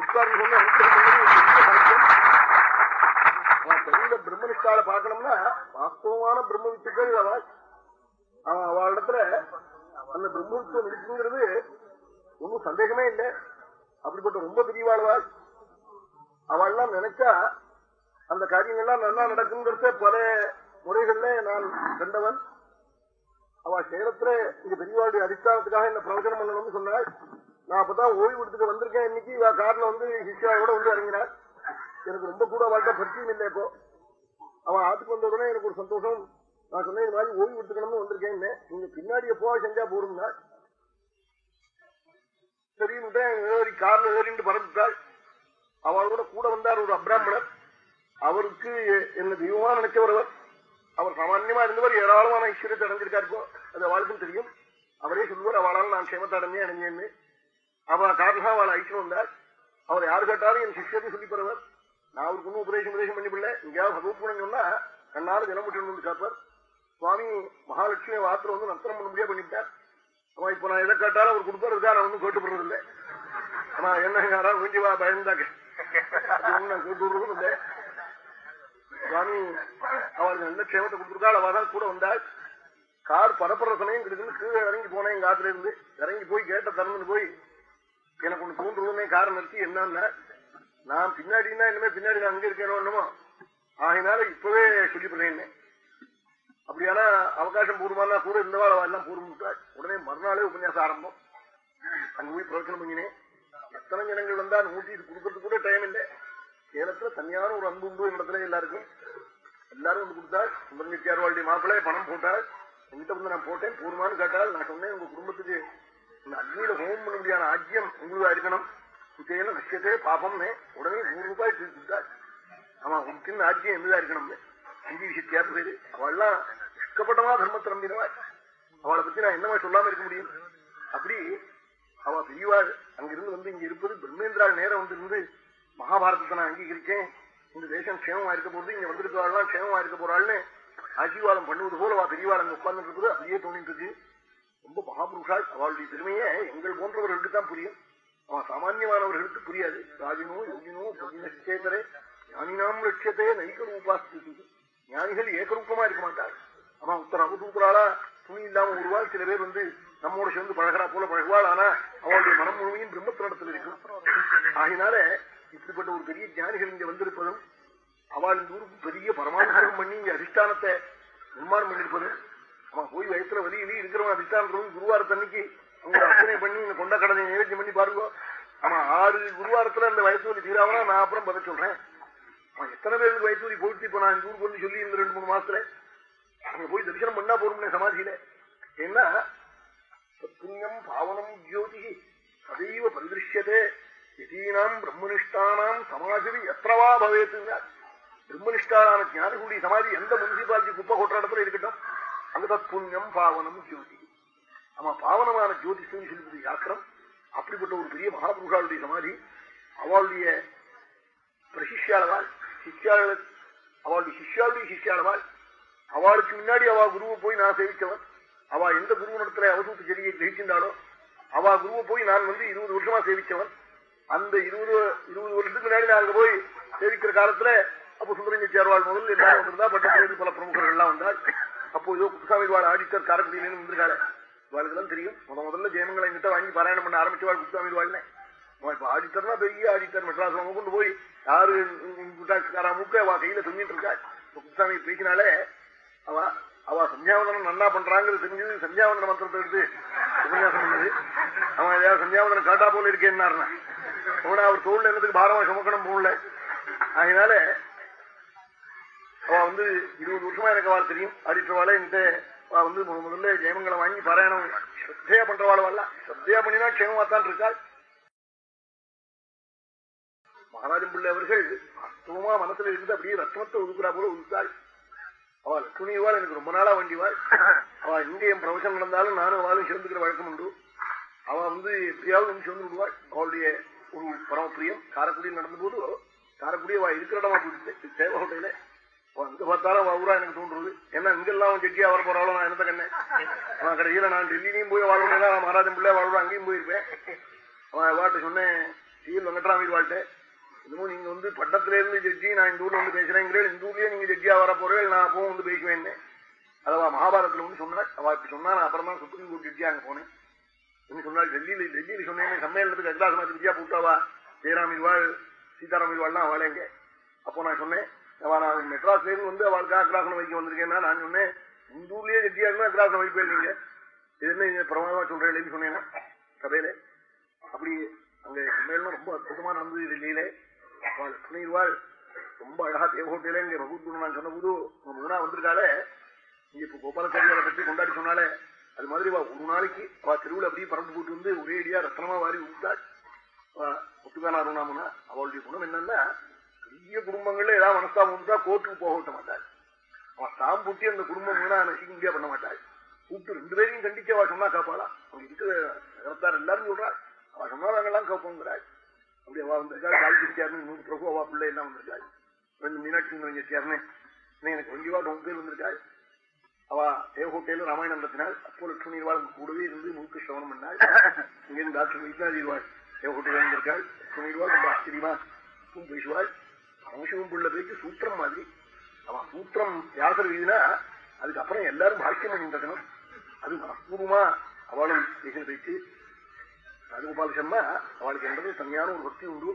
Speaker 1: உட்கார்ந்து சொன்ன அனுசரம் பெரிய தெரியல பிரம்மனிஷ்டால பார்க்கணும்னா வாஸ்தவமான பிரம்ம வித்துக்கள் அவள் அவன் அவளிடத்துல அந்த பிரம்மத்துவம் இருக்குங்கிறது ஒன்னும் சந்தேகமே இல்லை. அப்படிப்பட்ட ரொம்ப பெரியவாழ்வாள் அவள்லாம் நினைச்சா அந்த காரியங்கள்லாம் நல்லா நடக்குங்கிறத பல முறைகள்ல நான் கண்டவன். அவ சேலத்துல இந்த பெரியவாளுடைய அதிஷ்டானத்துக்காக என்ன பிரவச்சனம் பண்ணணும்னு சொன்னாள். நான் அப்பதான் ஓய்வு எடுத்துட்டு வந்திருக்கேன் இன்னைக்கு. இவ கார்ல வந்து சிஷ்யாவோட வந்து இறங்கினார் எனக்கு ரொம்ப கூட வாழ்க்கை பரிச்சயம் இல்லை இப்போ. அவன் ஆத்துக்கு வந்த உடனே எனக்கு ஒரு சந்தோஷம். நான் சொன்ன இது மாதிரி ஓய்வு எடுத்துக்கணும்னு வந்திருக்கேன் நீங்க பின்னாடியே போக செஞ்சா போறோம்னா சரின்னு ஏறி கார்ல ஏறிண்டு பறந்துட்டாள். அவளோட கூட வந்தார் ஒரு அப்ராமணர். அவருக்கு என்ன தெய்வமா நினைச்சவர் அவர். அவர் சாமான்யமா இருந்தவர் ஏராளமான ஐஸ்வர்யத்தை அடைஞ்சிருக்காருக்கோ அது அவளுக்கும் தெரியும். அவரே சொல்லுவார் அவளால் நான் சேமத்தை அடைஞ்சே அடைஞ்சேன்னு. அவ காரணம் அவள் ஐக்கியம் வந்தார். அவர் யாரு கேட்டாலும் என் சிஷ்யத்தை சொல்லி பெறவர். நான் அவருக்கு ஒன்னும் உபதேசம் உபதேசம் பண்ணி பிள்ளை. எங்கேயாவது பகவத்குணம் சொன்னா கண்ணாலும் தினம் காப்பார். சுவாமி மகாலட்சுமி வாத்திரம் வந்து நத்தனம் பண்ண முடியாது பண்ணிவிட்டார். அவன் இப்ப நான் எதை கேட்டாலும் அவர் கொடுப்பாரு இருக்கா நான் ஒன்னும் கேட்டுப்படுறது இல்லை ஆனா என்ன யாராவது கொஞ்சம் வா பயந்தாக்க அது நான் இல்லை. சுவாமி அவளுக்கு நல்ல க்ஷேமத்தை கொடுத்துருக்காள் அவ தான் கூட வந்தாள். கார் பரப்புற சமயம் கிடைக்குன்னு கீழே இறங்கி போனேன் எங்க ஆத்துல இருந்து. இறங்கி போய் கேட்ட திறந்து போய் எனக்கு ஒண்ணு தோன்றுவதுமே காரை நிறுத்தி என்னன்னா நான் பின்னாடினா இனிமே பின்னாடி நான் அங்க இருக்கேனோ என்னமோ. ஆகினால இப்பவே சொல்லிப்படுறேன் அப்படியானா அவகாசம் பூர்வமானா கூட இருந்தவாள் எல்லாம் பூர்வம் உடனே மறுநாளே உபன்யாசம் ஆரம்பம். அங்க போய் பிரவச்சனம் பண்ணினேன் எத்தனை ஜனங்கள் வந்தா நூற்றி கொடுக்கறதுக்கு கூட டைம் இல்லை. சேலத்துல தனியான ஒரு அன்பு உண்டு இடத்துல எல்லாருக்கும். எல்லாரும் வந்து கொடுத்தாள் சுந்தரஞ்சியார்வாளுடைய மாப்பிள்ளை பணம் போட்டாள் எங்கிட்ட வந்து நான் போட்டேன். பூர்வமானு கேட்டால் நான் சொன்னேன் உங்க குடும்பத்துக்கு இந்த அக்னியில ஹோமம் பண்ண முடியாத ஆஜ்யம் உங்களுக்கு இருக்கணும் சுத்தேன நஷ்யத்தே பாபம்னு உடனே நூறு ரூபாய் கொடுத்தாள் ஆமா உனக்குன்னு ஆஜ்யம் என்னதா இருக்கணும்னு அஞ்சு விஷயத்தியார் பேரு? அவள்லாம் இஷ்டப்பட்டமா தர்மத்தை நம்பினவா அவளை பத்தி நான் என்னமா சொல்லாம இருக்க முடியும்? அப்படி அவ பெரியவாள் அங்கிருந்து வந்து இங்க இருப்பது பிரம்மேந்திராள் நேரம் வந்து இருந்து மகாபாரதத்தை நான் அங்கீகரிச்சேன் இந்த தேசம் க்ஷேமமா இருக்க போறது இங்க வந்திருக்காள்லாம் க்ஷேமமா இருக்க போறாள்னு ஆசீர்வாதம் பண்ணுவது போல அவ பெரியவாள் அங்க உட்கார்ந்து இருக்குது. அப்படியே தோணிட்டு இருக்கு. ரொம்ப மகாபுருஷாள் அவளுடைய பெருமையை எங்கள் போன்றவர்களுக்கு தான் புரியும். அவன் சாமான்யமானவர்களுக்கு புரியாது. ராஜினோ யோகினோ புண்ணியச்சேதரே ஞானினாம் லட்சியத்தே நைக்க ரூபாஸ்தி ஞானிகள் ஏகரூபமா இருக்க மாட்டார்கள். அவன் உத்தர அவதூக்குறாளா துணி இல்லாம ஒருவாள் சில பேர் வந்து நம்மோட சேர்ந்து பழகிறா போல பழகுவாள். ஆனா அவளுடைய மனம் முழுமையும் பிரம்மத்தினிடத்தில் இருக்கும். ஆகினால இப்படிப்பட்ட ஒரு பெரிய ஞானிகள் இங்க வந்திருப்பதும் அவள் இந்த ஊருக்கு பெரிய பரமானுகிரகம் பண்ணி இங்க அதிஷ்டானத்தை நிர்மாணம் பண்ணிருப்பதும் அவன் போய் வயசுல வலியிலே இருக்கிறவன் அதிஷ்டானத்தும் குருவாரத்தன்னைக்கு அவங்க அர்ச்சனை பண்ணி இந்த கொண்ட கடனை நிவேத்தியம் பண்ணி பாருங்க. அவன் ஆறு குருவாரத்துல அந்த வயசு வலி தீராவனா நான் அப்புறம் பதில் சொல்றேன். அவன் எத்தனை பேருக்கு வயசு வலி போயிட்டு இப்ப நான் இந்த ஊருக்கு வந்து சொல்லி இந்த ரெண்டு மூணு மாசத்துல அங்க போய் தரிசனம் பண்ணா போறோம்னே சமாதியில. ஏன்னா புண்ணியம் பாவனம் ஜோதி சதைவ பரிதிருஷ்யதே எதீனாம் பிரம்மனிஷ்டானாம் சமாஜி எத்தவா பவேத்துங்கிறார் பிரம்மனிஷ்டான ஞானிகளுடைய சமாதி எந்த முனிசிபாலிட்டி குப்பை கொட்டுற இடத்துல இருக்கட்டும் அங்க தத்புண்ணியம் பாவனம் ஜோதி. ஆமா பாவனமான ஜோதிஷம் சொல்லுவது யாக்கிரம் அப்படிப்பட்ட ஒரு பெரிய மகாபுருஷாளுடைய சமாதி அவளுடைய பிரசிஷ்யாளவாள் சிஷ்யாள அவளுடைய சிஷ்யாளுடைய சிஷ்யாளவாள் அவளுக்கு முன்னாடி அவ குருவை போய் நான் சேவிச்சவன் அவ எந்த குருவனிடத்துல அவசூத்து செடியை கிரகிச்சிருந்தாளோ அவ குருவை போய் நான் வந்து இருபது வருஷமா சேவிச்சவன் அந்த இருபது இருபது வருஷத்துக்கு முன்னாடி நான் அங்க போய் சேவிக்கிற காலத்துல அப்போ சுந்தரஞ்சி சேர்வாள் முதல் எல்லாரும் வந்திருந்தா பட்டத்திலிருந்து பல பிரமுகர்கள் எல்லாம் வந்தாள் அப்போ ஏதோ குப்புசாமி வாழ் ஆடிட்டர் காரக்குடியில வந்திருக்காரு. வாழ்க்கெல்லாம் தெரியும். முத முதல்ல ஜெயமங்களை எங்கிட்ட வாங்கி பாராயணம் பண்ண ஆரம்பிச்சவாள் குப்புசாமி வாழ்னே இப்ப ஆடிட்டர்னா பெரிய ஆடிட்டர் மெட்ராஸ் அவங்க கொண்டு போய் யாரு முக்க வா கையில தொங்கிட்டு இருக்கா? குப்புசாமி பேசினாலே அவ அவ சந்தியாவந்தனம் நல்லா பண்றாங்கிறது தெரிஞ்சது சந்தியாவந்தன மந்திரத்தை எடுத்து உபன்யாசம் பண்ணது அவன் ஏதாவது சந்தியாவந்தனம் காட்டா போல இருக்கேன்னாருனா அவனை அவர் தோல்ல என்னதுக்கு பாரமா சுமக்கணும் போடல அதனால அவ வந்து இருபது வருஷமா எனக்கு அவள் தெரியும். ஆடிட்டவாளே என்கிட்ட அவ வந்து முதல்ல ஜெயமங்களை வாங்கி பாராயணம் சத்தையா பண்றவாள் வரல சத்தையா பண்ணினா க்ஷேமமா தான் இருக்காள். மகாராஜன் பிள்ளை அவர்கள் வாஸ்தவமா மனசுல இருந்து அப்படியே ரத்னத்தை ஒதுக்குறா போல ஒதுக்காள் அவள் துணிவாள் எனக்கு ரொம்ப நாளா வண்டிவாள் அவள் இங்க என் பிரவசம் நடந்தாலும் நானும் அவளும் சேர்ந்துக்கிற வழக்கம் உண்டு. அவள் வந்து எப்படியாவது சேர்ந்து விடுவாள். அவளுடைய ஒரு பரமப்பிரியம். காரக்குடியில் நடந்த போது காரக்குடி அவள் இருக்கிற இடமா போயிடுச்சு. சேவை ஹோட்டையில அங்க பார்த்தாலும் அவ ஊரா எனக்கு தோன்றுறது. ஏன்னா இங்கெல்லாம் அவன் ஜெட்டியா வர போறாலும் நான் என்ன கண்ணேன்? அவன் கடைசியில நான் டெல்லியிலையும் போய் வாழ்வேன். நான் மகாராஜன் பிள்ளை வாழ்வேன் அங்கேயும் போயிருப்பேன். அவன் வாட்ட சொன்னேன் சீல் வெங்கட்ராமீர் வாழ்ட்ட இன்னும் நீங்க வந்து பட்டத்துல இருந்து ஜட்ஜி நான் இந்த ஊர்ல வந்து பேசுறேங்கிறேன் இந்த ஊர்லயே நீங்க ஜட்ஜியா வர போறேன் நான் அப்பவும் வந்து பேசுவேன். அதவா மகாபாரதத்துல வந்து சொன்னா அவ இப்படி சொன்னா நான் அப்புறமா சுப்ரீம் கோர்ட் ஜட்ஜியா அங்க போனேன். என்ன சொன்னால் டெல்லியில டெல்லியில சொன்னேன் சம்மேளனத்துக்கு அகிலாச மாதிரி வித்யா போட்டாவா ஜெயராம் இருவாள் சீதாராம் இருவாள்லாம் அவளேங்க அப்போ நான் சொன்னேன் நான் மெட்ராஸ்ல இருந்து வந்து அவளுக்கு அக்ராசனம் வைக்க வந்திருக்கேன்னா நான் சொன்னேன் இந்த ஊர்லயே ஜட்ஜியா இருந்தா அக்ராசனம் வைப்பேன் நீங்க இது என்ன பிரமாதமா சொல்றேன் சொன்னேன்னா சபையில? அப்படி அங்க சம்மேளனம் ரொம்ப அற்புதமா நடந்தது டெல்லியில. அவள் துணைவாள் ரொம்ப அழகா தேவகோட்டையில இங்க பகவத்குரு நான் சொன்ன போது மூணா வந்திருக்காளே. நீங்க இப்ப கோபாலச்சாரியாரை பற்றி கொண்டாடி சொன்னாலே அது மாதிரி வா ஒரு நாளைக்கு அவ தெருவில் அப்படியே பறந்து போட்டு வந்து ஒரே அடியா ரத்தனமா வாரி விட்டாள் முத்துக்கான அருணாமனா அவளுடைய குணம் என்னன்னா பெரிய குடும்பங்கள்ல ஏதாவது மனஸ்தாபம் வந்துட்டா கோர்ட்டுக்கு போக விட்ட மாட்டாள். அவன் தாம் புட்டி அந்த குடும்பம் வீணா நசிக்க பண்ண மாட்டாள். கூப்பிட்டு ரெண்டு பேரையும் கண்டிச்சு அவ சொன்னா காப்பாளா. அவங்க இருக்கிற நகரத்தார் எல்லாரும் சொல்றாள். அவ சொன்னா நாங்கெல்லாம் காப்போங்கிறாள். அப்படி அவ வந்திருக்காள் கால்பிடிச்சாருன்னு நூறு பிரபு அவ பிள்ளை எல்லாம் வந்திருக்காள். ரெண்டு மீனாட்சி சேர்ந்தேன் எனக்கு வங்கிவா ரொம்ப பேர் வந்திருக்காள். அவ தேவகோட்டையில ராமாயணம் நடத்தினாள். அப்போ லட்சுமி வாழ் கூடவே இருந்து முழுக்க சிரவணம் பண்ணாள். இங்கிருந்து டாக்டர் வைத்யநாதி வாழ் தேவகோட்டையில வந்திருக்காள். லட்சுமி வாழ் ரொம்ப ஆச்சரியமா பேசுவாள். அவசியம் பிள்ளை பேச்சு சூத்திரம் மாதிரி. அவன் சூத்திரம் வியாசர் எழுதினா அதுக்கப்புறம் எல்லாரும் பாக்கியம் பண்ணிட்டு அது மனப்பூர்வமா அவளும் பேசின பேச்சு. ராஜகோபால சர்மா அவளுக்கு என்றது தனியான ஒரு பக்தி உண்டு.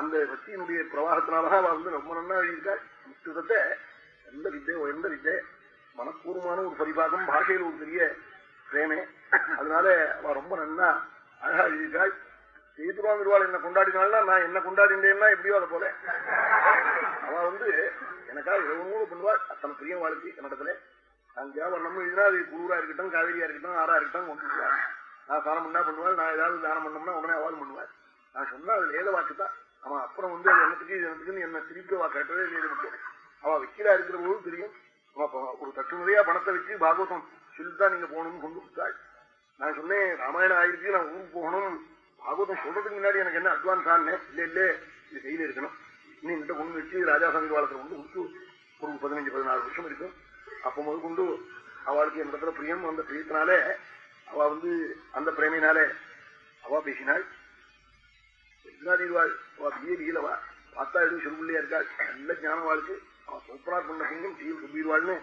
Speaker 1: அந்த பக்தியினுடைய பிரவாகத்தினாலதான் அவள் வந்து ரொம்ப நன்னா எழுதியிருக்காள் முக்கியத்தை எந்த வித்தை உயர்ந்த வித்தை? மனப்பூர்வமான ஒரு பரிபாகம் பாஷையில் ஒரு பெரிய பிரேமே. அதனால அவ ரொம்ப நன்னா அழகா எழுதியிருக்காள். சேதுராம் இருவாள் என்ன கொண்டாடினாள்னா நான் என்ன கொண்டாடினேன்னா எப்படியோ அதை போல. அவ வந்து எனக்காக எவ்வளவு பண்ணுவாள். அத்தனை பிரியம் வாழ்க்கை கன்னடத்துல அங்கேயா நம்ம எழுதினா அது குளூரா இருக்கட்டும் காவேரியா இருக்கட்டும் ஆறா இருக்கட்டும் கொண்டு நான் தானம் பண்ணா பண்ணுவாள் நான் ஏதாவது தானம் பண்ணோம்னா உடனே அவாள் பண்ணுவாள் நான் சொன்னா அது ஏத வாக்குதான் அவன் அப்புறம் வந்து அது என்னத்துக்கு இது என்ன திருப்பி அவ கேட்டதே இல்லை முக்கியம் அவ வக்கீலா இருக்கிற போது தெரியும். ஒரு தட்டு நிறையா பணத்தை வச்சு பாகவதம் சொல்லித்தான் நீங்க போகணும்னு கொண்டு கொடுத்தாள். நான் சொன்னேன் ராமாயணம் ஆயிருக்கு நான் ஊருக்கு போகணும். பாகவதம் சொல்றதுக்கு முன்னாடி எனக்கு என்ன அட்வான்ஸ் ஆனே? இல்ல இல்ல இது கையில இருக்கணும். இன்னும் என்கிட்ட கொண்டு வச்சு ராஜா சங்க காலத்துல கொண்டு கொடுத்து ஒரு பதினஞ்சு பதினாறு வருஷம் இருக்கும். அப்ப முதல் கொண்டு அவளுக்கு என் இடத்துல பிரியம் அந்த பிரியத்தினாலே அவ வந்து அந்த பிரேமினாலே அவ பேசினாள். வாழ் அவ பிஏ பார்த்தா எதுவும் சொல்லியா இருக்காள் நல்ல ஞானவாளுக்கு அவ சூப்பரா பண்ண புண்ணியம் செய்ய சொல்லிடுவாள்னு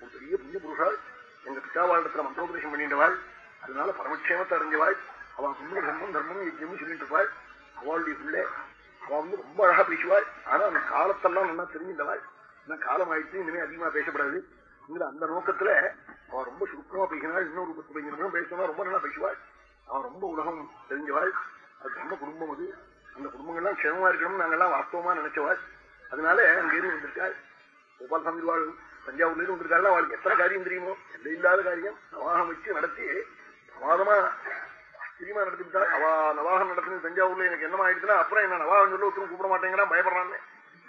Speaker 1: ஒரு பெரிய புண்ணிய புருஷாள். எங்க பிதாவாளிடத்துல மந்திரோபதேசம் பண்ணிட்டவாள். அதனால பரமக்ஷேமத்தை அடைஞ்சவாள். அவ புண்ணிய தர்மம் தர்மம் யஜ்யமும் சொல்லிட்டு இருப்பாள். அவளுடைய பிள்ளை. அவ வந்து ரொம்ப அழகா பேசுவாள். ஆனா அந்த காலத்தெல்லாம் நல்லா தெரிஞ்சிட்டவாள் என்ன காலம் ஆயிடுச்சு இனிமே அதிகமா பேசப்படாது. அந்த நோக்கத்துல அவன் ரொம்ப சுருக்கமா பேசினாள் இன்னொரு பத்து பதினஞ்சு நிமிஷம் பேசினா ரொம்ப நல்லா பேசுவாள். அவன் ரொம்ப உலகம் தெரிஞ்சவாள். அது ரொம்ப குடும்பம் அது. அந்த குடும்பங்கள்லாம் க்ஷேமமா இருக்கணும்னு நாங்கெல்லாம் வாஸ்தவமா நினைச்சவாள். அதனால அங்கேயிருந்து வந்திருக்காள். கோபால் சாமி வாழ் தஞ்சாவூர்ல இருந்து வந்திருக்காள் அவளுக்கு எத்தனை காரியம் தெரியுமோ? எந்த இல்லாத காரியம். நவாகம் வச்சு நடத்தி பிரமாதமா ஆச்சரியமா நடத்திவிட்டாள் அவ நவாகம் நடத்தின தஞ்சாவூர்ல எனக்கு என்ன ஆயிடுச்சுன்னா அப்புறம் என்ன நவாகம் சொல்ல ஒருத்தரும் கூப்பிட மாட்டேங்கிறான் பயப்படுறான்னு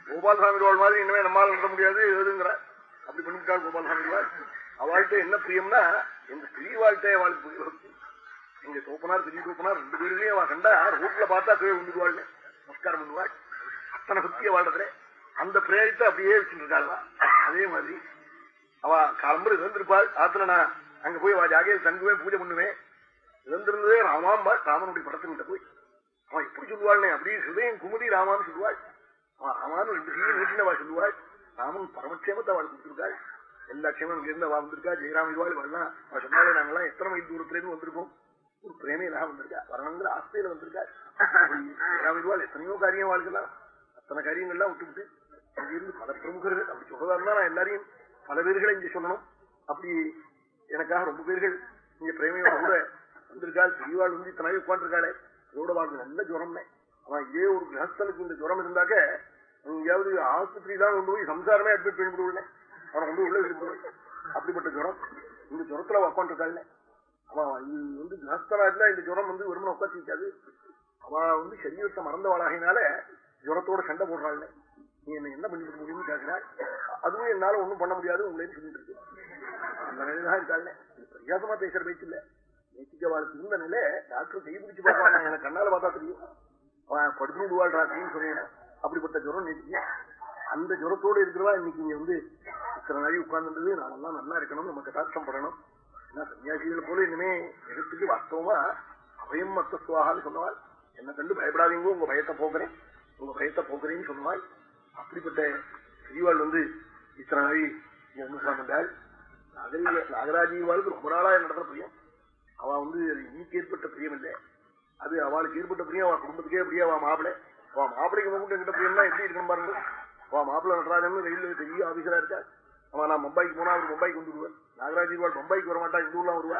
Speaker 1: கோபால் சாமி வாழ் மாதிரி இனிமே நம்மால் நடத்த முடியாது எழுதுங்கிற அப்படி பண்ணிவிட்டாள் கோபாலசாமி அவள்கிட்ட என்ன பிரியம்னா எங்க ஸ்திரீ வாழ்க்கை அவளுக்கு பிரியம் எங்க தோப்பனார் பெரிய தோப்பனார் ரெண்டு பேருலயும் அவ கண்டா ரோட்ல பார்த்தா கீழே விழுந்துடுவாள் நமஸ்காரம் பண்ணுவாள். அத்தனை பக்திய வாழ்றதுல அந்த பிரேரித்தை அப்படியே வச்சுட்டு இருக்காளா அதே மாதிரி அவ காலம்பரம் இழந்திருப்பாள் ஆத்துல நான் அங்க போய் அவ ஜாகையில் தங்குவேன் பூஜை பண்ணுவேன். இழந்திருந்ததே ராமாம்பாள் ராமனுடைய படத்துக்கிட்ட போய். அவன் எப்படி சொல்லுவாள்னே அப்படியே ஹிருதயம் குமுதி ராமான்னு சொல்லுவாள். அவன் ராமான்னு ரெண்டு சீன் நீட்டினவா சொல்லுவாள். ராமன் பரமக்ஷேமத்தை வாழ் கொடுத்துருக்காள் எல்லா க்ஷேமம் இங்கிருந்து அவ வந்திருக்கா ஜெயராம் இதுவாள் வரலாம் அவ சொன்னாலே நாங்கெல்லாம் எத்தனை மைல் தூரத்துல இருந்து வந்திருக்கோம்? ஒரு பிரேமையிலாக வந்திருக்கா? வரணுங்கிற ஆஸ்தையில வந்திருக்கா? ஜெயராம் இதுவாள் எத்தனையோ காரியம் வாழ்க்கலாம். அத்தனை காரியங்கள்லாம் விட்டுவிட்டு இங்கிருந்து பல பிரமுகர்கள் அப்படி சொல்றதா இருந்தா நான் எல்லாரையும் பல பேர்களை இங்க சொல்லணும். அப்படி எனக்காக ரொம்ப பேர்கள் இங்க பிரேமையோட கூட வந்திருக்காள். பெரியவாள் வந்து இத்தனை உட்காந்துருக்காளே அதோட வாழ்க்கை நல்ல ஜுரம்னே அவன் இதே ஒரு கிரகஸ்தனுக்கு இந்த ஜுரம் இருந்தாக்க எங்கேயாவது ஆஸ்பத்திரி தான் கொண்டு போய் சம்சாரமே அட்மிட் பண்ணி விடுவேன் அவனை கொண்டு உள்ள அப்படிப்பட்ட ஜுரம். இந்த ஜுரத்துல உட்காந்துருக்காள் அவன் வந்து கிரகஸ்தனா இந்த ஜுரம் வந்து வெறுமனை உட்காந்துருக்காது அவன் வந்து சரீரத்தை மறந்தவாளாகினால ஜுரத்தோட சண்டை போடுறாள் நீ என்ன என்ன பண்ணிட்டு முடியும்னு கேட்கிறாள் அதுவும் என்னால ஒண்ணும் பண்ண முடியாது உங்களேன்னு சொல்லிட்டு இருக்கு. அந்த நிலைதான் இருக்காள் பிரயாசமா பேசுற பேச்சு இல்ல. நேசிக்க வாழ்க்கை இருந்த நிலை டாக்டர் கை பிடிச்சு பார்ப்பாங்க. எனக்கு கண்ணால பார்த்தா தெரியும். அவன் படுத்து விடுவாள் ராத்திரின்னு சொன்னேன் அப்படிப்பட்ட ஜுரம் நேசிக்க அந்த ஜுரத்தோடு இருக்கிறவா இன்னைக்கு இங்க வந்து இத்தனை நாளை உட்கார்ந்துருந்தது? நாமெல்லாம் நல்லா இருக்கணும் நம்ம கட்டாட்சம் படணும். ஏன்னா சன்னியாசிகள் போல இனிமே எடுத்துக்கு வாஸ்தவமா அபயம் மத்த சுவாகான்னு சொன்னவாள். என்ன கண்டு பயப்படாதீங்க உங்க பயத்தை போக்குறேன். உங்க பயத்தை போக்குறேன்னு சொன்னவாள். அப்படிப்பட்ட பெரியவாள் வந்து இத்தனை நாளை இங்க வந்து உட்கார்ந்துட்டாள். நாகரீக நாகராஜீவாளுக்கு ரொம்ப நாளா நடத்துற பிரியம். அவ வந்து அது இன்னைக்கு ஏற்பட்ட பிரியம் இல்லை அது அவளுக்கு ஏற்பட்ட பிரியம் அவ குடும்பத்துக்கே அப்படியே அவ மாப்பிள்ளை. அவ மாப்பிளைக்கு மட்டும் கிட்ட போயிருந்தா எப்படி இருக்கணும் பாருங்க. அவ மாப்பிள்ள நடராஜன் ரயில்வே பெரிய ஆபீசரா இருக்கா? அவன் நான் மும்பைக்கு போனா அவர் மும்பைக்கு வந்துடுவேன் நாகராஜீவாள் மும்பைக்கு வரமாட்டா இந்த ஊர்லாம் வருவா.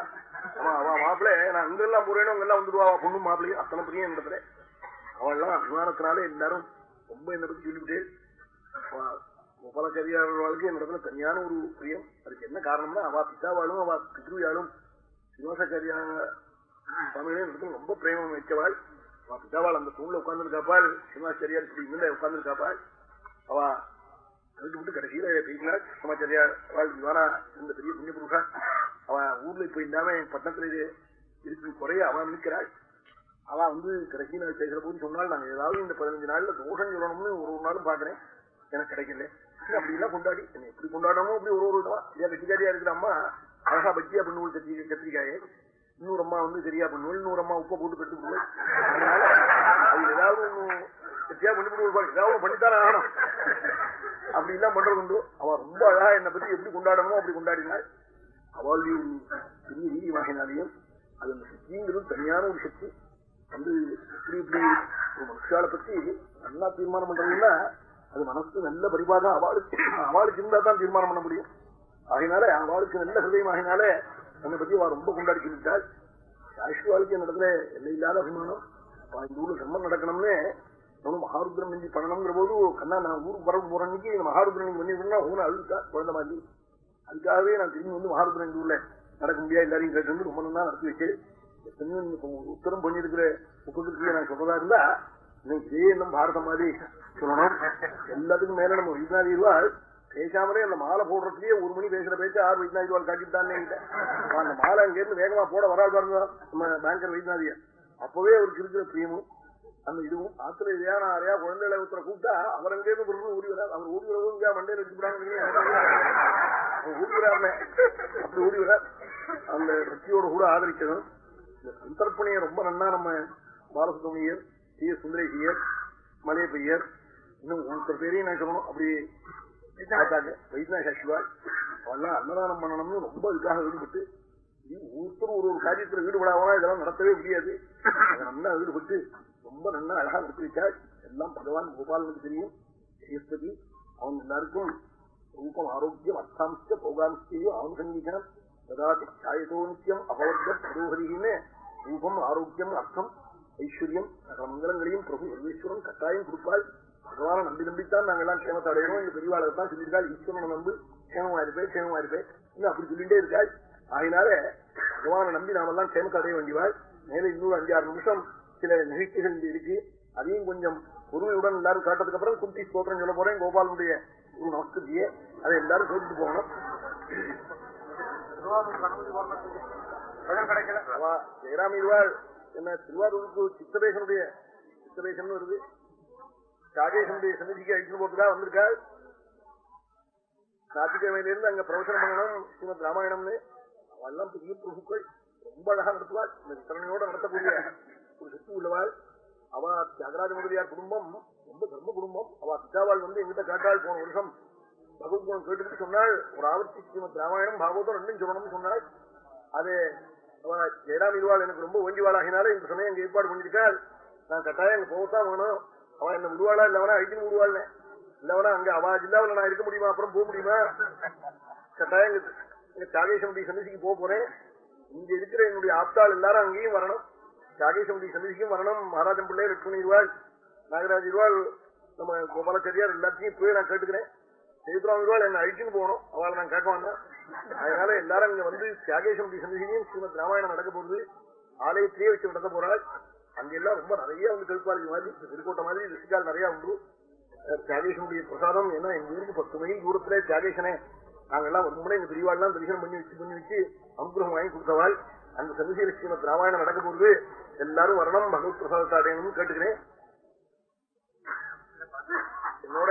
Speaker 1: அவன் அவன் மாப்பிள்ளை நான் இங்கெல்லாம் போறேனோ அங்கெல்லாம் வந்துடுவா அவ பொண்ணும் மாப்பிள்ளையும் அத்தனை பிரியம் அவள் எல்லாம் அபிமானத்தினாலே எல்லாரும் ரொம்ப என்னை பத்தி சொல்லிவிட்டே கோபாலாச்சாரியாளர்களுக்கு என்னிடத்துல தனியான ஒரு பிரியம். அதுக்கு என்ன காரணம்னா அவ பிதாவாளும் அவ பித்ருவாளும் சிவாசாச்சாரியா சுவாமிகளே இடத்துல ரொம்ப பிரேமம் வைக்கவாள் பிதாவாள் அந்த தூண்ல உட்கார்ந்துருக்காப்பாள் சிவாச்சாரியார் இப்படி இருந்தா உட்கார்ந்து காப்பாள் அவ அதுக்கு விட்டு கடைசியில பேசினாள் சிவாச்சாரியா அவள் திவானா இந்த பெரிய புண்ணிய புருஷா. அவ ஊர்ல இப்ப இல்லாம பட்டணத்துல இது இருக்கு குறைய அவன் நிற்கிறாள் அவ வந்து கடைசி நாள் பேசுற போது சொன்னால் நாங்க ஏதாவது இந்த பதினஞ்சு நாள்ல தோஷம் சொல்லணும்னு ஒரு ஒரு நாளும் பாக்குறேன். எனக்கு கிடைக்கல. அப்படி எல்லாம் கொண்டாடி என்ன எப்படி கொண்டாடணும் அப்படி ஒரு ஒரு விதமா இதே கட்டிக்காரியா இருக்கிற அம்மா அழகா பஜ்ஜியா பண்ணுவோம் கத்திரிக்காயே. இன்னொரு அம்மா வந்து சரியா பண்ணுவோம் இன்னொரு அம்மா உப்பை போட்டு கட்டு அதனால அது ஏதாவது ஒண்ணு கத்தியா பண்ணி போடுவோம் ஏதாவது பண்ணித்தானே ஆகணும். அப்படி எல்லாம் பண்றது உண்டு. அவ ரொம்ப அழகா என்னை பத்தி எப்படி கொண்டாடணுமோ அப்படி கொண்டாடினாள். அவளுடைய பெரிய வீரியமாகினாலையும் அது அந்த சக்திங்கிறது தனியான ஒரு சக்தி. வந்து இப்படி இப்படி ஒரு மனுஷால பத்தி நல்லா தீர்மானம் பண்றதுன்னா அது மனசு நல்ல பரிபாகம். அவளுக்கு அவளுக்கு இருந்தா தான் தீர்மானம் பண்ண முடியும். ஆகினால அவளுக்கு நல்ல ஹிருதயம் ஆகினாலே என்னை பத்தி அவ ரொம்ப கொண்டாடி சொல்லிட்டாள் சாஷ்வாளுக்கு நடத்துல எல்லை இல்லாத அபிமானம். இந்த ஊர்ல சம்மன் நடக்கணும்னு அவனும் மகாருத்ரம் நெஞ்சு பண்ணணுங்கிற போது கண்ணா நான் ஊருக்கு வர போறன்னைக்கு அன்னைக்கு மகாருத்ரம் நீங்க பண்ணிருந்தா ஊன அழுத்தா குழந்தை மாதிரி. அதுக்காகவே நான் திரும்பி வந்து மகாருத்ரன் எங்க ஊர்ல நடக்க முடியாது எல்லாரையும் கேட்டு ரொம்ப நல்லா நடத்தி வச்சு உத்தரம் பண்ணிருக்கிற உபகிருத்தியை நான் சொல்றதா இருந்தா இதே இன்னும் பாரதம் மாதிரி சொல்லணும். எல்லாத்துக்கும் மேல நம்ம வைத்நாதிவாள் பேசாமலே அந்த மாலை போடுறதுலயே ஒரு மணி பேசுற பேச்சு ஆறு வைத்நாதிவாள் காட்டிட்டான்னு அந்த மாலை அங்கிருந்து வேகமா போட வராது பாருங்க நம்ம பேங்கர் வைத்தியநாதிய. அப்பவே அவருக்கு இருக்கிற பிரியமும் அந்த இதுவும். ஆத்துல இதையான நான் யாரையா குழந்தைகளை ஒருத்தரை கூப்பிட்டா அவர் அங்கே இருந்து பொருள் ஓடி வரார். அவர் ஓடி வரவும் மண்டையில எடுத்துக்கிறாங்க ஓடி அப்படி ஓடி அந்த பக்தியோட கூட ஆதரிக்கணும். இந்த சந்தர்ப்பணியை ரொம்ப நன்னா நம்ம பாலசுப்ரமணியர் டி எஸ் சுந்தரேசியர் மலையப்பையர் இன்னும் ஒருத்தர் பேரையும் நான் சொல்லணும். அப்படி பார்த்தாங்க சசிவாள் அவெல்லாம் அன்னதானம் பண்ணணும்னு ரொம்ப இதுக்காக ஈடுபட்டு ஒருத்தரும் ஒரு ஒரு காரியத்துல ஈடுபடாமலாம் இதெல்லாம் நடத்தவே முடியாது. அதை நல்லா ஈடுபட்டு ரொம்ப நல்லா அழகா நடத்தி வச்சாள் எல்லாம் பகவான் கோபாலனுக்கு தெரியும். ஸ்ரீஸ்பதி அவன் எல்லாருக்கும் ரூபம் ஆரோக்கியம் அர்த்தாம்ச பௌகாம்சையும் அவன் சங்கீகம் ததாதி சாயதோ நித்தியம் அபவர்க்க பரோஹரின்னு ரூபம் ஆரோக்கியம் அர்த்தம் ஐஸ்வர்யம் சகல மங்களங்களையும் பிரபு சர்வேஸ்வரன் கட்டாயம் கொடுப்பாள் பகவான நம்பி நம்பித்தான் நாங்க எல்லாம் க்ஷேமத்தை அடையணும். இந்த பெரியவாளர் தான் சொல்லியிருக்காள் ஈஸ்வரனை நம்பு க்ஷேமமா இருப்பேன் க்ஷேமமா இருப்பேன் இன்னும் அப்படி சொல்லிட்டே இருக்காள் ஆகினால பகவானை நம்பி நாமெல்லாம் க்ஷேமத்தை அடைய வேண்டியவாள். மேல இன்னொரு அஞ்சாறு நிமிஷம் சில நிகழ்ச்சிகள் இருக்கு. அதையும் கொஞ்சம் பொறுமையுடன் எல்லாரும் காட்டதுக்கு அப்புறம் குந்தி ஸ்தோத்திரம் சொல்ல போறேன். கோபாலனுடைய ஒரு நமஸ்கிருதியை அதை எல்லாரும் கேட்டுட்டு போகணும். ஜெயராம் இருவாள். என்ன திருவாரூருக்கு சித்தரேசனுடைய சித்தரேசன் வருது. ராஜேஷனுடைய சன்னிதிக்கு அழிச்சு போட்டுதான் வந்திருக்காள் ஞாயிற்றுக்கிழமையிலிருந்து அங்க பிரவசனம் பண்ணணும் ஸ்ரீமத் ராமாயணம்னு. அவெல்லாம் பெரிய பிரபுக்கள். ரொம்ப அழகா நடத்துவாள் இந்த வித்தரணையோட நடத்தக்கூடிய ஒரு சக்தி உள்ளவாள் அவ தியாகராஜ முதலியார் குடும்பம் ரொம்ப தர்ம குடும்பம். அவ பிதாவாள் வந்து எங்கிட்ட கேட்டாள் போன வருஷம் பகவத்குணம் கேட்டுட்டு சொன்னாள். ஒரு ஆவர்த்தி ஸ்ரீமத் ராமாயணம் பாகவதம் ரெண்டும் சொல்லணும்னு சொன்னாள். அது அவ ஜெயராம் இருவாள் எனக்கு ரொம்ப வேண்டிவாளாகினால இந்த சமயம் அங்க ஏற்பாடு பண்ணியிருக்காள் நான் கட்டாயம் அங்க போகத்தான் வேணும். அவன் என்ன விடுவாளா இல்லவனா அழிச்சு விடுவாள் இல்லவனா அங்க அவா ஜில்லாவில் நான் இருக்க முடியுமா? அப்புறம் போக முடியுமா? கட்டாயம் இங்க சந்திசிக்கு போக போறேன். இங்க இருக்கிற என்னுடைய ஆப்தாள் எல்லாரும் அங்கேயும் வரணும். தியாகேசனுடைய சந்திசிக்கும் வரணும். மகாராஜன் பிள்ளை லட்சுமணி இருவாள். நாகராஜ் இருவாள். நம்ம கோபாலாச்சாரியார் எல்லாத்தையும் போய் நான் கேட்டுக்கிறேன். சேதுராம் இருவாள் என்ன அழிச்சுன்னு போகணும். அவளை நான் கேட்க வந்தேன். அதனால எல்லாரும் இங்க வந்து தியாகேசனுடைய சந்திசிலையும் ஸ்ரீமத் ராமாயணம் நடக்க போகுது. ஆலயத்திலேயே வச்சு நடக்க போறாள். அங்கெல்லாம் ரொம்ப நிறைய வந்து கல்பாளி மாதிரி திருக்கோட்டை மாதிரி ரிஷிகால் நிறைய உண்டு. தியாகேஷனுடைய பிரசாதம் ஏன்னா எங்க ஊருக்கு பத்து மைல் தூரத்துல தியாகேஷனே நாங்கெல்லாம் ஒரு முறை எங்க பிரிவாள்லாம் தரிசனம் பண்ணி வச்சு பண்ணி வச்சு அனுகிரகம் வாங்கி கொடுத்தவாள். அந்த சந்திசீல ஸ்ரீமத் ராமாயணம் நடக்க போகுது. எல்லாரும் வரணும் பகவத் பிரசாதத்தை அடையணும்னு கேட்டுக்கிறேன். என்னோட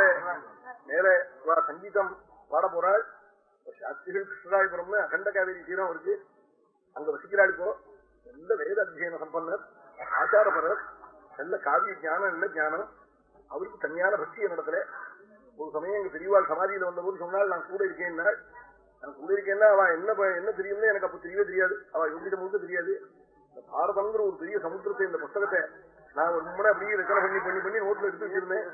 Speaker 1: மேல சங்கீதம் பாட போறாள். சாஸ்திரிகள் கிருஷ்ணராயபுரம்னு அகண்ட காவேரி தீரம் இருக்கு. அங்க வசிக்கிறாள் இப்போ. நல்ல வேத அத்தியன சம்பன்னர் ஆச்சாரபரர் நல்ல காவிய ஜானம் நல்ல ஜானம் அவருக்கு தனியான பக்தியை நடத்தல ஒரு சமயம் எங்க பெரியவாள் சமாதியில வந்தபோது சொன்னால் நான் கூட இருக்கேன்னா நான் கூட இருக்கேன்னா அவ என்ன என்ன தெரியும்னு எனக்கு அப்ப தெரியவே தெரியாது. அவ யோகித முழுக்க தெரியாது. இந்த பாரதங்கிற ஒரு பெரிய சமுத்திரத்தை இந்த புத்தகத்தை நான் ஒரு முறை அப்படியே ரச்சனை பண்ணி பண்ணி பண்ணி நோட்ல எடுத்து வச்சிருந்தேன்.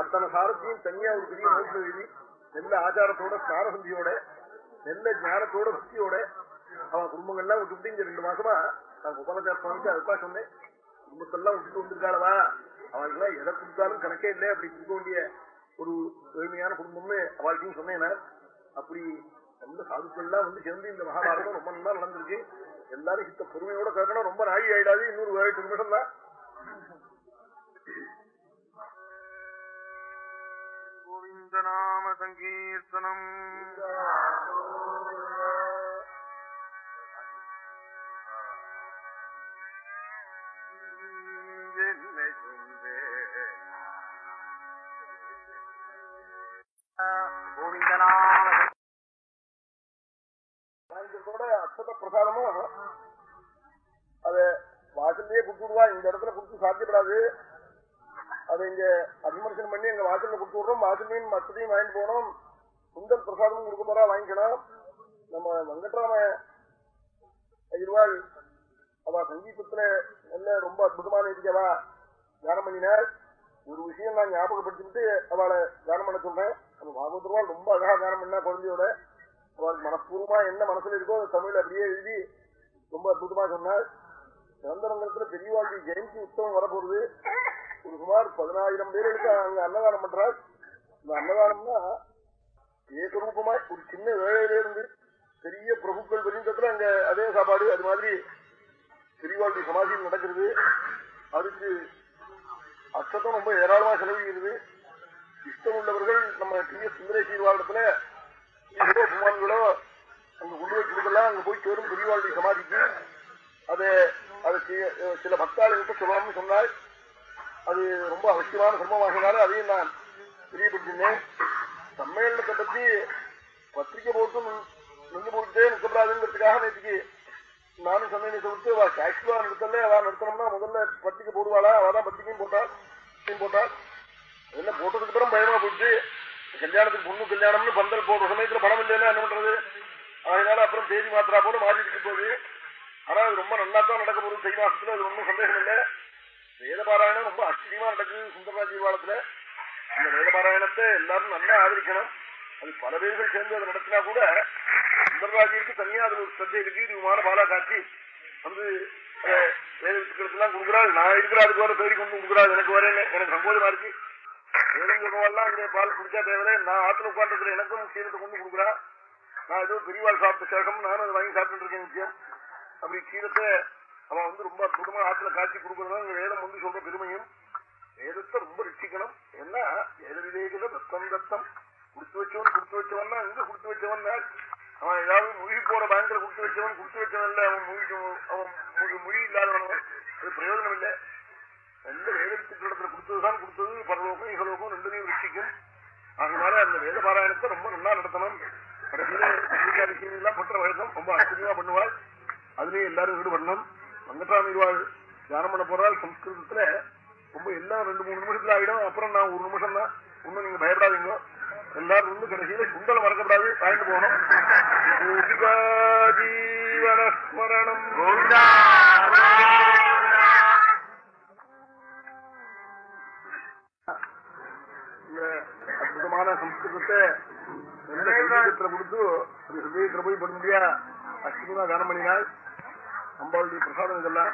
Speaker 1: அத்தனை சாரத்தையும் தனியா ஒரு பெரிய நோட்ல எழுதி நல்ல ஆச்சாரத்தோட ஸ்நாரசந்தியோட நல்ல ஞானத்தோட பக்தியோட அவன் குடும்பங்கள்லாம் விட்டுவிட்டு இங்க ரெண்டு மாசமா நான் கோபாலாச்சார சுவாமிக்கு அதுக்காக சொன்னேன். குடும்பத்தெல்லாம் விட்டுட்டு வந்திருக்காளவா அவளுக்கெல்லாம் எதை கொடுத்தாலும் கணக்கே இல்லை. அப்படி கொடுக்க வேண்டிய ஒரு எளிமையான குடும்பம்னு அவள்கிட்டையும் சொன்னேன் அப்படி ரொம்ப சாதுக்கள்லாம் வந்து சேர்ந்து இந்த மகாபாரதம் ரொம்ப நல்லா நடந்திருக்கு. எல்லாரும் இத்த பொறுமையோட கேட்கணும். ரொம்ப நாழி ஆயிடாது. இன்னொரு ஏழு நிமிஷம் தான்
Speaker 2: கோவிந்த நாம சங்கீர்த்தனம்.
Speaker 1: அக்ஷத பிரசாதமும் அத வாசல்லையே கொடுத்துடுவா இந்த இடத்துல கொடுத்து சாத்தியப்படாது அதை இங்க அபிமர்சனம் பண்ணி எங்க வாசல்ல கொடுத்து விடுறோம் வாசல்லையும் மற்றதையும் வாங்கிட்டு போனோம் சுந்தர் பிரசாதமும் கொடுக்க போறா வாங்கிக்கணும் நம்ம வெங்கட்ராம அயிர்வாள் அவ சங்கீதத்துல நல்ல ரொம்ப அற்புதமான இருக்கவா தியானம் பண்ணினார் ஒரு விஷயம் நான் ஞாபகப்படுத்திட்டு அவளை தியானம் பண்ண சொல்றேன் நம்ம பாகவதர்வாள் ரொம்ப அழகா தியானம் பண்ணா குழந்தையோட அவளுக்கு மனப்பூர்வமா என்ன மனசுல இருக்கோ அது தமிழ் அப்படியே எழுதி ரொம்ப அற்புதமா சொன்னாள் சிறந்தரங்கத்துல பெரியவாழ்வி ஜெயந்தி உற்சவம் வரப்போகுது. ஒரு சுமார் பதினாயிரம் பேருக்கு அங்க அன்னதானம் பண்றார். இந்த அன்னதானம்னா ஏகரூபமாய் ஒரு சின்ன வேலையில இருந்து பெரிய பிரபுக்கள் பெரியத்துல அங்க அதே சாப்பாடு அது மாதிரி பெரியவாழ்க்கை சமாஜியம் நடக்கிறது. அதுக்கு அச்சத்தம் ரொம்ப ஏராளமா செலவிடுகிறது. இஷ்டம் உள்ளவர்கள் நம்ம டி எஸ் சுந்தரேஸ்வரத்துல ஏதோ குமான்களோ அங்க கொண்டு வச்சிருக்கலாம் அங்க போய் சேரும் பெரியவாளுடைய சமாதிக்கு. அது அதை சில பக்தாளர்கிட்ட சொல்லணும்னு சொன்னால் அது ரொம்ப அவசியமான சிரமமாகினாலும் அதையும் நான் தெரியப்படுத்தினேன். சம்மேளனத்தை பத்தி பத்திரிக்கை போட்டு நின்று போட்டுட்டே நிற்கப்படாதுங்கிறதுக்காக நேற்றுக்கு நானும் சொன்னேன் சொல்லிட்டு அவ கேஷுவலா நடத்தல அவ நடத்தணும்னா முதல்ல பத்திரிக்கை போடுவாளா? அவதான் பத்திரிக்கையும் போட்டாள் போட்டாள் அதெல்லாம் போட்டதுக்கு அப்புறம் பயமா போயிட்டு கல்யாணத்துக்கு பொண்ணு கல்யாணம்னு பந்தல் போடுற சமயத்துல பணம் இல்லைன்னா என்ன பண்றது? அதனால அப்புறம் தேதி மாத்திரா போல மாறிட்டு போகுது ஆனா அது ரொம்ப நல்லா தான் நடக்க போகுது. தை மாசத்துல அது ஒன்றும் சந்தேகம் இல்லை. வேத பாராயணம் ரொம்ப ஆச்சரியமா நடக்குது சுந்தரராஜ் காலத்துல அந்த வேத பாராயணத்தை எல்லாரும் நல்லா ஆதரிக்கணும். அது பல பேர்கள் சேர்ந்து அதை நடத்தினா கூட சுந்தரராஜிற்கு தனியா அது ஒரு சத்தை இருக்கு. விமான பாலா காட்சி வந்து வேத வித்துக்களுக்கு எல்லாம் கொடுக்குறாள் நான் இருக்கிற அதுக்கு வர தேடி கொண்டு கொடுக்குறாள் எனக்கு வரேன்னு எனக்கு சங்கோதமா இருக்கு. வேதம் இங்கே பால் குடிச்சா தேவையில்லை? நான் ஆத்துல உட்காந்துருக்கிற எனக்கும் சீரத்தை கொண்டு கொடுக்குறா. நான் ஏதோ பெரியவாள் சாப்பிட்ட சேகம் நானும் அதை வாங்கி சாப்பிட்டு இருக்கேன் நிச்சயம் அப்படி கீழத்தை அவன் வந்து ரொம்ப அற்புதமா ஆத்துல காட்சி கொடுக்கறதா வேதம் வந்து சொல்ற பெருமையும் வேதத்தை ரொம்ப ரட்சிக்கணும் ஏன்னா வேத விவேகத தத்தம் தத்தம். கொடுத்து வச்சவன் கொடுத்து வச்சவன் எங்க கொடுத்து வச்சவன் அவன் ஏதாவது மொழி போற பேங்க்ல கொடுத்து வச்சவன் கொடுத்து வச்சவன் இல்ல. அவன் மொழி அவன் மொழி இல்லாதவன். அது பிரயோஜனம் இல்லை. எந்த வேதத்துக்கு இடத்துல கொடுத்ததுதான் கொடுத்தது பரலோகம் இகலோகம் ரெண்டுலையும் ரட்சிக்கும் ஆகினால அந்த வேத பாராயணத்தை ரொம்ப நல்லா நடத்தணும். கடைசியில விஷயம் எல்லாம் பற்ற வழக்கம். ரொம்ப ஆச்சரியமா பண்ணுவாள். அதுலயும் எல்லாரும் ஈடுபடணும். வெங்கட்ராமிர்வாள் தியானம் பண்ண போறால் சம்ஸ்கிருதத்துல ரொம்ப எல்லாம் ரெண்டு மூணு நிமிஷத்துல ஆயிடும் அப்புறம் நான் ஒரு நிமிஷம் தான். ஒன்னும் நீங்க பயப்படாதீங்க. எல்லாரும் வந்து கடைசியில சுண்டலை மறக்கப்படாது வாங்கிட்டு போகணும். ஜீவனஸ்மரணம் அற்புதமான சம்ஸ்கிருதத்தை கொடுத்து அது ஹிருதயத்துல போய் பட முடியா அஷ்டமா தானம் பண்ணினால் அம்பாளுடைய பிரசாதம் இதெல்லாம்.